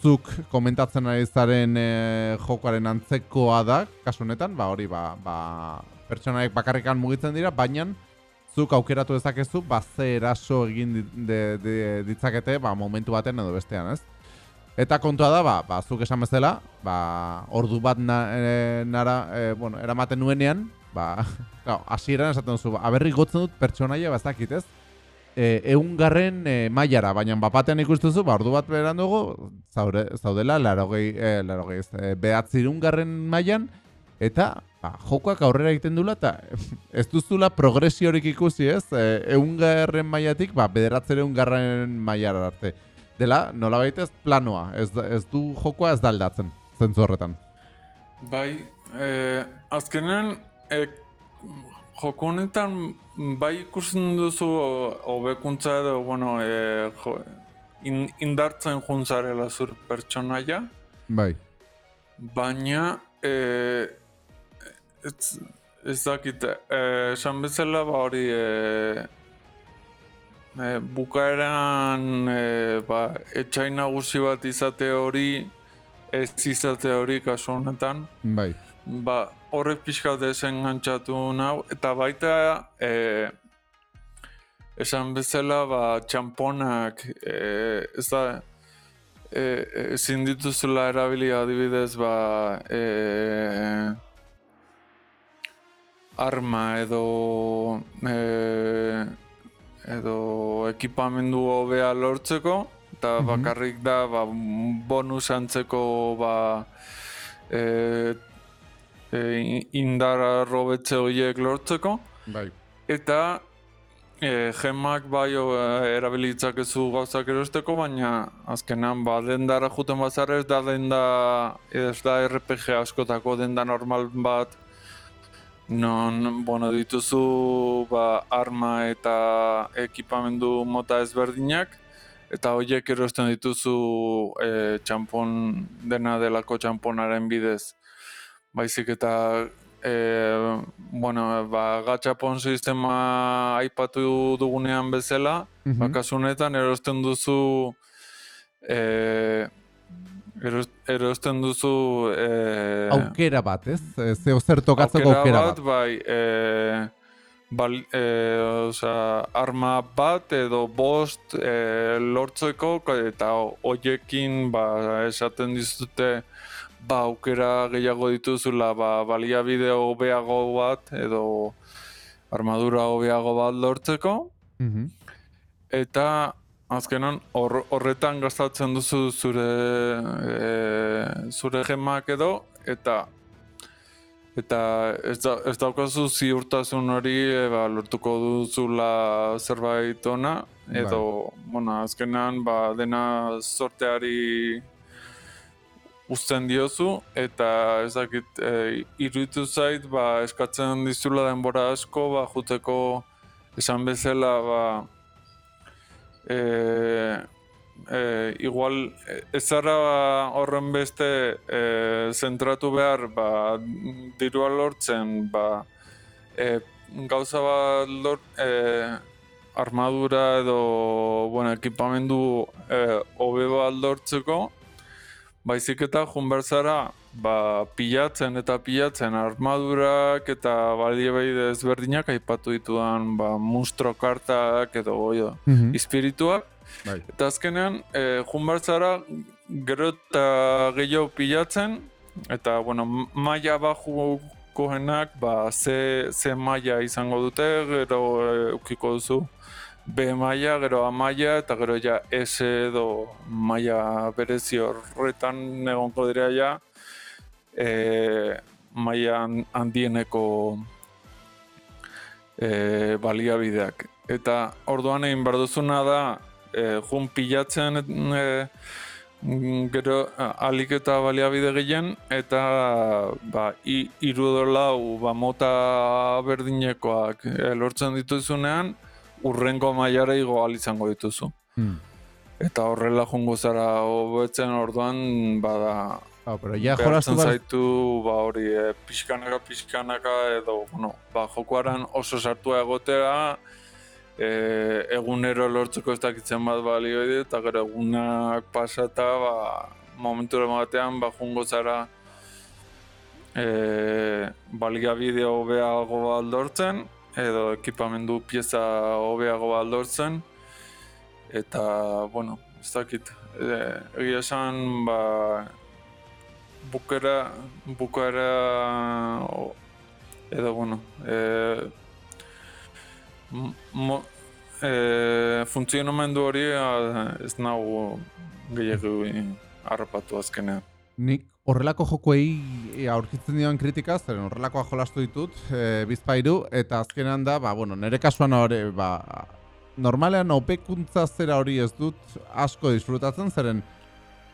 zuk komentatzen ari zaren e, jokoaren antzekoa da, kasu honetan, ba, hori, ba, ba, pertsonaik bakarrikan mugitzen dira, baina zuk aukeratu dezakezu, ba, ze eraso egin di- de, de, ditzakete, ba, momentu baten edo bestean, ez? Eta kontua da, ba, ba zuk esan bezala, ba, ordu bat na, e, nara, e, bueno, eramaten nuenean, ba, claro, hasieran esaten duzu, ba, aberri gotzen dut pertsonaia bazakit, ez? E, eun garren e, mailara, baina bapatean ikustuzu, ba, ordu bat beran dugu, zaude, zaudela, larogei, e, larogei, e, behatzirun garren mailan, eta ba, jokoak aurrera egiten dula, eta ez duzula progresiorik ikusi, ez? E, eun garren mailatik, ba, bederatzereun garren mailara arte dela, nola baitez, planoa. Ez, ez du jokoa ez da aldatzen, zentzu horretan.
Bai, eh, azkenean eh, joko honetan bai ikusten duzu hobekuntza edo, bueno, eh, jo, in, indartzen juntzarela zur pertsonaia,
Bai.
baina eh, ez, ez dakit, eh, esan bezala ba hori eh, eh, bukaeran eh, ba, etxai nagusi bat izate hori ez izate hori kasu honetan
Bai.
ba, horrek pixka desengantzatu nau, eta baita e, esan bezala ba, txamponak e, ez da e, ezin dituzula erabili adibidez ba, e, arma edo e, edo ekipamendu hobea lortzeko eta
Mhm.
bakarrik da ba, bonus antzeko ba, e, e, indar robetze horiek lortzeko
Bai.
eta e, gemak bai o, erabilitzakezu gauzak erosteko, baina azkenan ba, dendara juten bazara ez da denda ez da RPG askotako denda normal bat non, bueno, dituzu ba, arma eta ekipamendu mota ezberdinak eta horiek erosten dituzu e, txampon dena delako txamponaren bidez baizik eta e, bueno, ba, gatxapon sistema aipatu dugunean bezala,
Mhm.
ba, kasu honetan erosten duzu e, eros, erosten duzu e,
Aukera bat, ez? E, Zeo zer tokatzeko aukera bat.
bai, e, bal, e, osea, arma bat edo bost e, lortzeko eta hoiekin ba, esaten dizute ba, aukera gehiago dituzula ba, baliabide hobeago bat edo armadura hobeago bat lortzeko
Mhm.
eta azkenan hor- horretan gastatzen duzu zure e, zure gemak edo eta eta ez, da, ez daukazu ziurtasun hori e, ba, lortuko duzula zerbait ona edo bueno, azkenan ba, dena sorteari uzten diozu eta ez dakit e, iruditu zait ba, eskatzen dizula denbora asko ba, juteko esan bezala ba, e, e, igual e, ez zara horren beste e, zentratu behar ba, dirua lortzen ba, e, gauza bat lort, e, armadura edo bueno, ekipamendu e, hobe bat lortzeko Baizik eta behar zara, ba, pilatzen eta pilatzen armadurak eta baliabeide ezberdinak aipatu ditudan ba, mustro kartak edo oio,
Mhm.
espirituak.
Bai.
Eta azkenean, e, joan behar zara, gero eta gehiago pilatzen, eta, bueno, maila bajukoenak, ba, ze, ze maila izango dute, gero e, ukiko duzu B maila, gero A maila, eta gero ja S edo maila berezi horretan egonko dira ja, e, maila han- handieneko e, baliabideak. Eta orduan egin behar duzuna da, e, jun pilatzen e, gero alik eta baliabide gehien, eta ba, i, iru lau ba, mota berdinekoak e, lortzen dituzunean, urrengo mailara igo izango dituzu.
Mm.
Eta horrela jungo zara hobetzen orduan bada
Hau, pero ja jolastu bar...
zaitu ba hori e, pixkanaka pixkanaka edo bueno, ba, jokoaran oso sartua egotera e, egunero lortzeko ez dakitzen bat balioide eta gero egunak pasata ba, momentu batean ba, jungo zara e, baliabide hobeago bat lortzen edo ekipamendu pieza hobeago bat lortzen eta bueno, ez dakit e, egia esan ba, bukera, bukera o- edo bueno, e, mo, e, funtzionamendu hori ez nago gehiago harrapatu azkenean.
Nik horrelako jokoei e, aurkitzen dioan kritika, zeren horrelakoa jolastu ditut, e, bizpairu, eta azkenean da, ba, bueno, nire kasuan hori, ba, normalean opekuntza zera hori ez dut asko disfrutatzen, zeren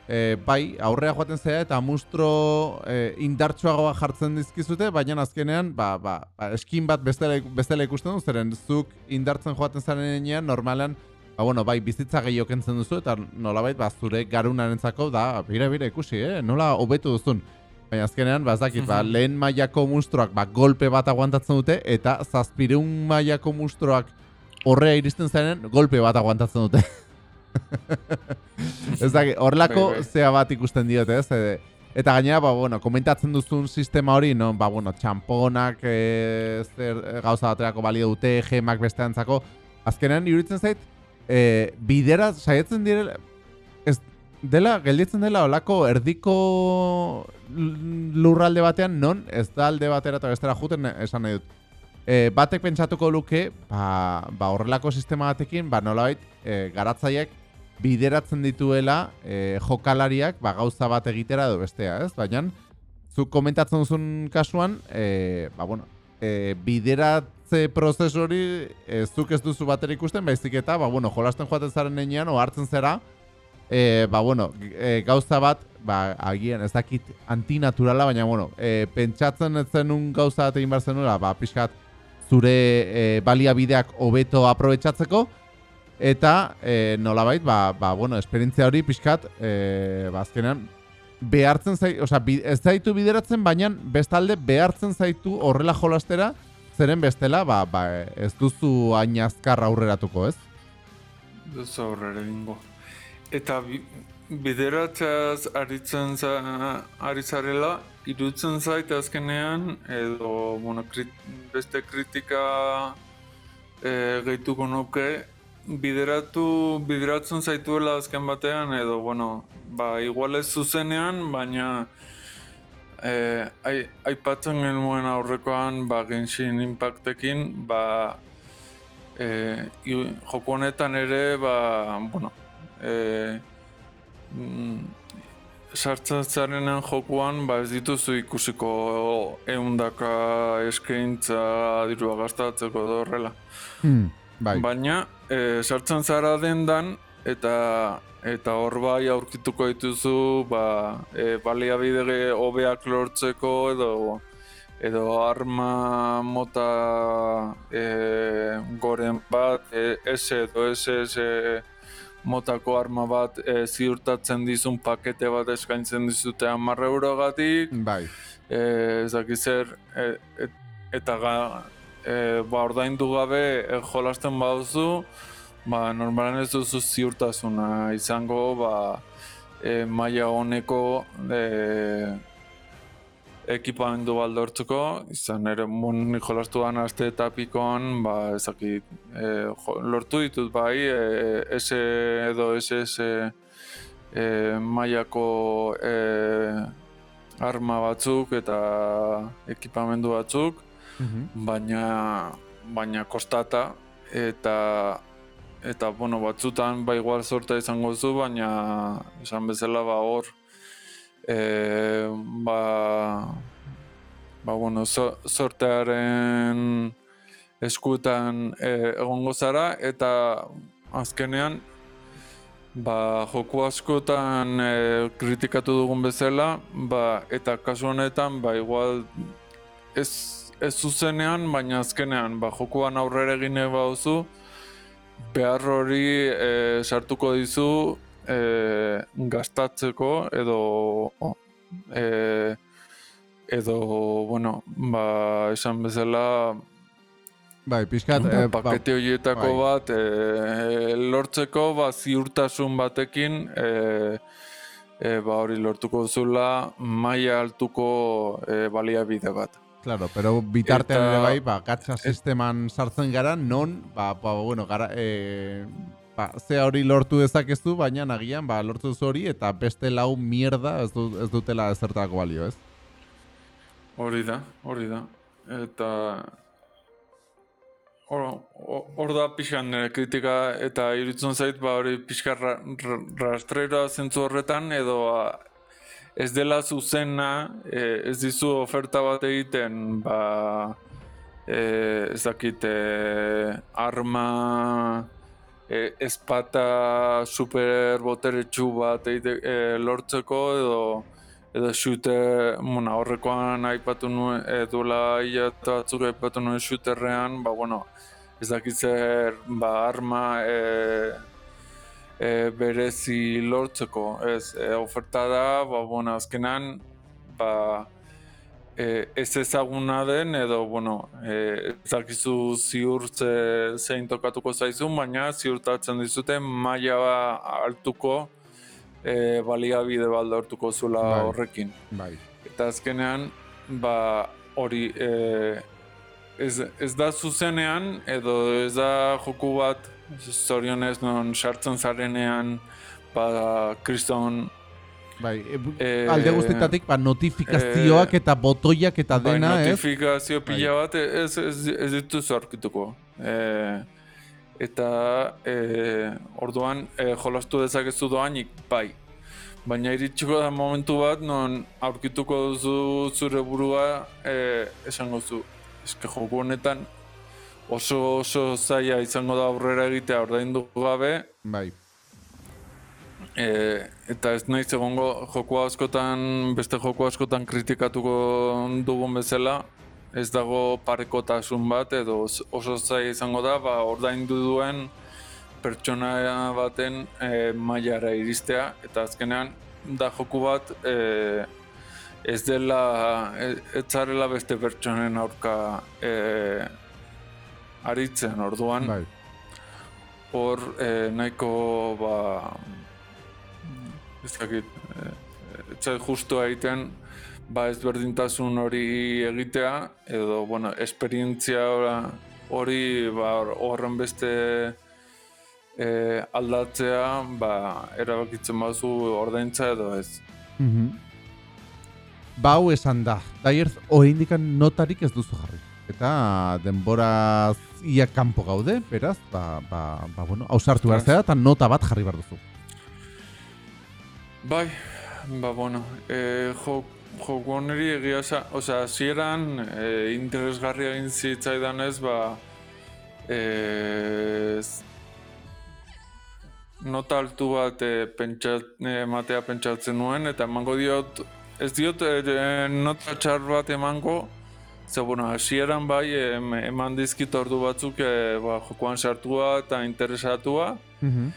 e, bai, aurrea joaten zera eta mustro e, indartsuagoa jartzen dizkizute, baina azkenean, ba, ba, ba, eskin bat bestela, bestela ikusten du, zeren zuk indartzen joaten zarenean, normalean, ba, bueno, bai, bizitza gehiago kentzen duzu, eta nolabait, ba, zure garunarentzako da, bira, bira ikusi, eh? nola hobetu duzun. Baina azkenean, ba, ez dakit, ba,
Mhm.
lehen mailako mustroak, ba, golpe bat aguantatzen dute, eta zazpireun mailako mustroak horrea iristen zaren, golpe bat aguantatzen dute. ez dakit, horrelako
Bai, bai.
zea bat ikusten diote, ez? E, Eta gainera, ba, bueno, komentatzen duzun sistema hori, no? ba, bueno, txamponak e, zer, e, gauza baterako balio dute, gemak besteantzako. Azkenean, iruditzen zait, e, bidera saiatzen direla, ez dela, gelditzen dela olako erdiko lurralde batean, non ez da alde batera eta bestera juten esan nahi dut. E, batek pentsatuko luke, ba, ba horrelako sistema batekin, ba nolabait, e, garatzaiek bideratzen dituela e, jokalariak ba, gauza bat egitera edo bestea, ez? Baina, zuk komentatzen duzun kasuan, e, ba, bueno, e, bideratze prozesu hori e, zuk ez duzu batera ikusten, baizik eta, ba, bueno, jolasten joaten zaren nenean, hartzen zera, e, ba, bueno, e, gauza bat, ba, agian ez dakit antinaturala, baina, bueno, e, pentsatzen zenun gauza bat egin behar zenuela, ba, pixkat, zure e, baliabideak hobeto aprobetsatzeko, eta e, nolabait, ba, ba, bueno, esperientzia hori pixkat, e, ba, azkenean, behartzen zaitu, osea, bi, ez zaitu bideratzen, baina bestalde behartzen zaitu horrela jolastera, zeren bestela, ba, ba, ez duzu hain azkar aurreratuko, ez?
Duzu aurrera egingo. Eta bi, bideratzeaz aritzen za, ari zarela, iruditzen zait azkenean, edo bueno, krit, beste kritika e, gehituko nuke, bideratu, bideratzen zaituela azken batean, edo, bueno, ba, igual ez zuzenean, baina e, ai, aipatzen genuen aurrekoan, ba, Genshin Impactekin, ba, e, i- joko honetan ere, ba, bueno, e, mm, sartzen zarenen jokuan, ba ez dituzu ikusiko eundaka eskaintza dirua gastatzeko edo horrela.
Hmm, bai,
Baina, e, sartzen zara dendan, eta eta hor bai aurkituko dituzu ba, e, baliabide hobeak lortzeko edo edo arma mota e, goren bat, e, S edo SS motako arma bat e, ziurtatzen dizun pakete bat eskaintzen dizute 10 eurogatik,
bai.
e, ez dakit zer, e, et- eta ga, e, ba, ordaindu gabe e, jolasten baduzu, ba, normalan ez duzu ziurtasuna. Izango, ba, e, maila honeko e, ekipamendu bat lortzeko, izan ere mun jolastu dan aste eta pikoan, ba, ezakit, e, jo, lortu ditut bai, e, S edo SS e, mailako e, arma batzuk eta ekipamendu batzuk,
Mhm.
baina baina kostata eta eta bueno, batzutan ba igual sorta izango zu, baina esan bezala ba hor e, ba ba bueno, so, sortearen eskutan e, egongo zara eta azkenean ba, joku askotan e, kritikatu dugun bezala, ba, eta kasu honetan, ba, igual ez, ez zuzenean, baina azkenean, ba, jokuan aurrera egin nahi baduzu, behar hori e, sartuko dizu e, gastatzeko edo e, edo, bueno, ba, esan bezala,
Bai, pixkat,
Ba,
eh, ba,
pakete horietako
bai.
bat e, lortzeko ba, ziurtasun batekin e, e, ba, hori lortuko zula maila altuko e, baliabide bat.
Claro, pero bitartean ere bai, ba, gatsa sisteman sartzen gara, non, ba, ba bueno, gara, e, ba, ze hori lortu dezakezu, baina nagian, ba, lortu duzu hori, eta beste lau mierda ez, du, ez dutela ezertako balio, ez?
Hori da, hori da. Eta hor, hor- da pixan nire kritika eta iruditzen zait ba hori pixka ra, ra, rastreroa zentzu horretan edo ez dela zuzena, e, ez dizu oferta bat egiten ba e, ez dakit e, arma e, espata super boteretsu bat egite, e, lortzeko edo edo shooter, bueno, aurrekoan aipatu nuen, e, duela hilata batzuk aipatu nuen shooterrean, ba, bueno, ez dakit ba, arma e, e, berezi lortzeko, ez, e, oferta da, ba, bueno, azkenan, ba, e, ez ezaguna den, edo, bueno, e, ez dakizu ziur ze, zein tokatuko zaizun, baina ziurtatzen dizute maila altuko e, baliabide bat lortuko zula
Bai.
horrekin.
Bai.
Eta azkenean, ba, hori, e, ez, ez da zuzenean, edo ez da joku bat, zorionez non sartzen zarenean, ba, kriston
Bai, e,
Eh,
alde guztietatik, ba, notifikazioak eta botoiak eta
bai,
dena, ez?
notifikazio pila bat ez, ez, ez dituzu aurkituko. E, eta e, orduan e, jolastu dezakezu doainik, bai. Baina iritsiko da momentu bat non aurkituko duzu zure burua e, esango zu. Eske joku honetan oso oso zaila izango da aurrera egitea ordaindu gabe.
Bai.
E, eta ez naiz egongo joko askotan, beste joko askotan kritikatuko dugun bezala, ez dago parekotasun bat edo os- oso zaila izango da, ba, ordaindu duen pertsona baten e, mailara iristea, eta azkenean da joku bat e, ez dela, ez, ez zarela beste pertsonen aurka e, aritzen, orduan
Bai.
hor eh, nahiko ba ez dakit eh, justu egiten ba ezberdintasun hori egitea edo bueno esperientzia hori ba, horren beste e, aldatzea ba, erabakitzen bazu ordaintza edo ez.
Mhm. Ba hau esan da, Daierz oraindikan notarik ez duzu jarri. Eta denbora ia kanpo gaude, beraz, ba, ba, ba bueno, ausartu behar zera, eta nota bat jarri behar duzu.
Bai, ba bueno, e, jo, joku honeri egia sa, osea, hasieran e, interesgarria egin zitzaidan ez, ba, e, nota altu bat e, pentsat, e, matea pentsatzen nuen, eta emango diot, ez diot e, nota txar bat emango, ze bueno, hasieran bai em, eman dizkit ordu batzuk e, ba, jokoan sartua eta interesatua,
Mhm.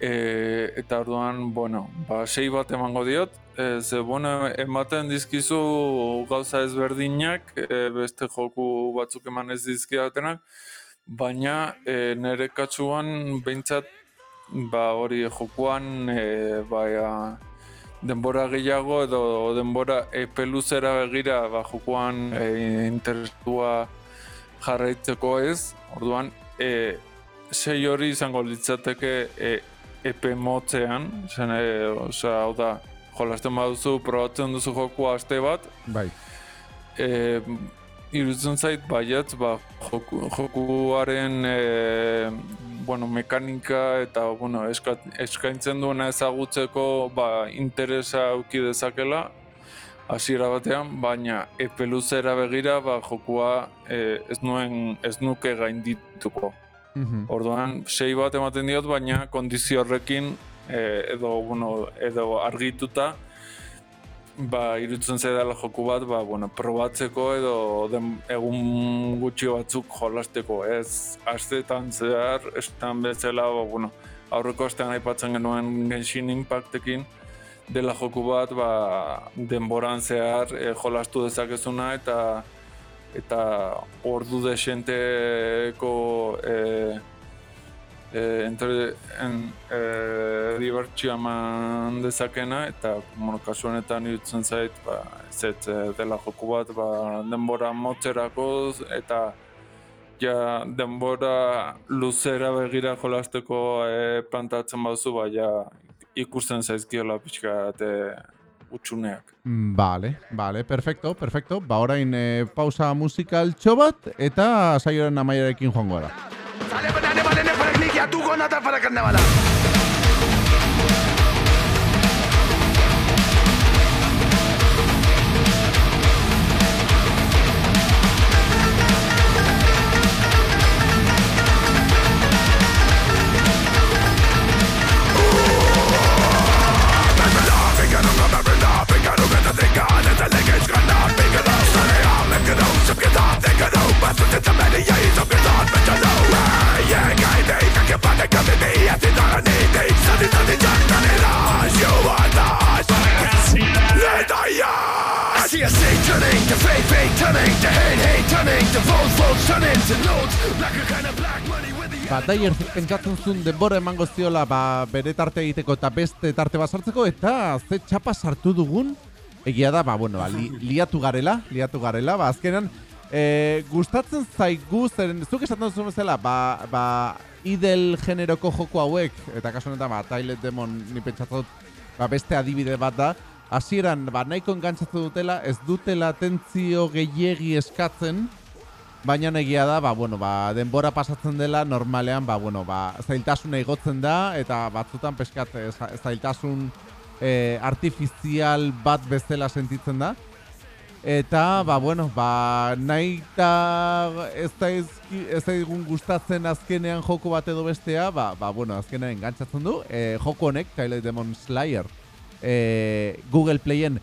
E, eta orduan, bueno, ba, sei bat emango diot, e, ze, bueno, ematen dizkizu gauza ezberdinak, e, beste joku batzuk eman ez dizkidatenak, baina e, nire katsuan behintzat, ba, hori jokuan, e, ba, denbora gehiago edo denbora epe luzera begira ba, jokuan e, interesua jarraitzeko ez, orduan, e, sei hori izango litzateke e, epe motzean, zen, e, osea, hau da, jolasten baduzu, probatzen duzu joku aste bat,
Bai.
e, iruditzen zait baietz, ba, joku, jokuaren e, bueno, mekanika eta bueno, eska, eskaintzen duena ezagutzeko ba, interesa auki dezakela hasiera batean, baina epe luzera begira ba, jokua e, ez nuen ez nuke gaindituko.
Mhm.
Orduan, sei bat ematen diot, baina kondizio horrekin eh, edo, bueno, edo argituta ba, irutzen zaidala joku bat, ba, bueno, probatzeko edo den, egun gutxi batzuk jolasteko, ez astetan zehar, estan bezala, ba, bueno, aurreko astean aipatzen genuen Genshin Impactekin, dela joku bat, ba, denboran zehar eh, jolastu dezakezuna eta eta ordu desenteko e, e, entre, en, e, dibertsio eman dezakena eta bueno, kasu honetan irutzen zait ba, ez ez, e, dela joku bat ba, denbora motzerako eta ja denbora luzera begira jolasteko e, plantatzen baduzu ba, ja, ikusten zaizkiola pixka e, utxuneak.
Vale, vale, perfecto, perfecto. Ba, orain eh, pausa musikal bat eta saioaren amaiarekin joango gara.
नहीं किया तू कौन आता फ़र्क करने वाला Take it out, take it out, pass it to the many, yeah,
Ba, Daier pentsatzen zuen denbora emango ziola ba, bere tarte egiteko eta beste tarte bat sartzeko eta ze txapa sartu dugun. Egia da, ba, bueno, ba, li, liatu garela, liatu garela, ba, azkenan e, gustatzen zaigu, zeren zuk esaten duzu bezala, ba, ba, idel generoko joko hauek, eta kasu honetan, ba, Twilight Demon ni pentsatzen ba, beste adibide bat da, hasieran ba, nahiko engantzatu dutela, ez dutela atentzio gehiegi eskatzen, Baina egia da, ba, bueno, ba, denbora pasatzen dela, normalean, ba, bueno, ba, zailtasuna igotzen da, eta batzutan peskat eh, za- zailtasun eh, artifizial bat bezala sentitzen da. Eta, ba, bueno, ba, nahi eta ez da daigun gustatzen azkenean joko bat edo bestea, ba, ba bueno, azkenean engantzatzen du. E, joko honek, Twilight Demon Slayer, e, Google Playen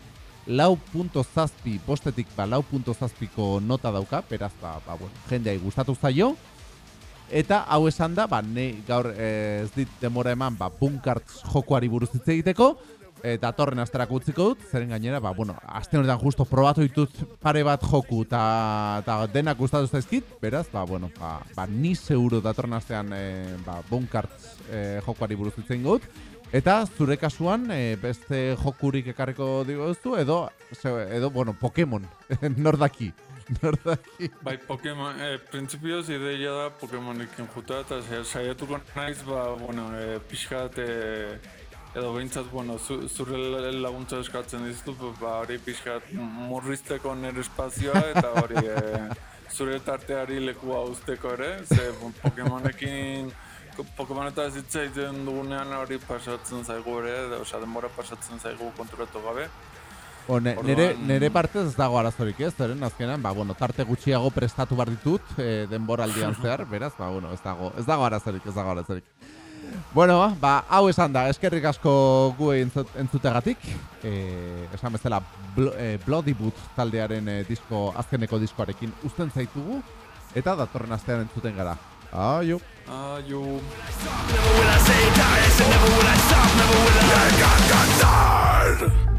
lau punto zazpi, postetik ba, lau punto zazpiko nota dauka, beraz, ba, ba, bueno, jendeai gustatu zaio. Eta hau esan da, ba, ne, gaur eh, ez dit demora eman, ba, Bunkarts jokoari buruz hitz egiteko, e, datorren asterak utziko dut, zeren gainera, ba, bueno, aste honetan justo probatu ditut pare bat joku eta ta denak gustatu zaizkit, beraz, ba, bueno, ba, ba ni seguro datorren astean e, ba, Bonkarts e, jokuari buruz itzen dut. Eta zure kasuan e, beste jokurik ekarriko duzu edo edo bueno, Pokemon nor daki. Nor daki.
Bai, Pokemon, eh, printzipioz ideia da Pokemonekin juta eta sa- saiatuko naiz, ba, bueno, eh, pixkat, eh, edo behintzat, bueno, zu, zure laguntza eskatzen dizut, ba, hori pixkat murrizteko nire espazioa eta hori eh, zure tarteari lekua usteko ere, ze bon, Pokemonekin Pokemonetaz hitz egiten dugunean hori pasatzen zaigu ere, osea, denbora pasatzen zaigu konturatu gabe.
O, ne, nere,
Orduan-
nere partez ez dago arazorik ez, zeren azkenan, ba, bueno, tarte gutxiago prestatu behar ditut e, denboraldian zehar, beraz, ba, bueno, ez dago, ez dago arazorik, ez dago arazorik. Bueno, ba, hau esan da, eskerrik asko gu entzut, entzutegatik, e, esan bezala Blo, e, Bloody Boot taldearen e, disko, azkeneko diskoarekin uzten zaitugu, eta datorren astean entzuten gara. Ah,
jo.
Never will I say dies, never will I stop, never will I...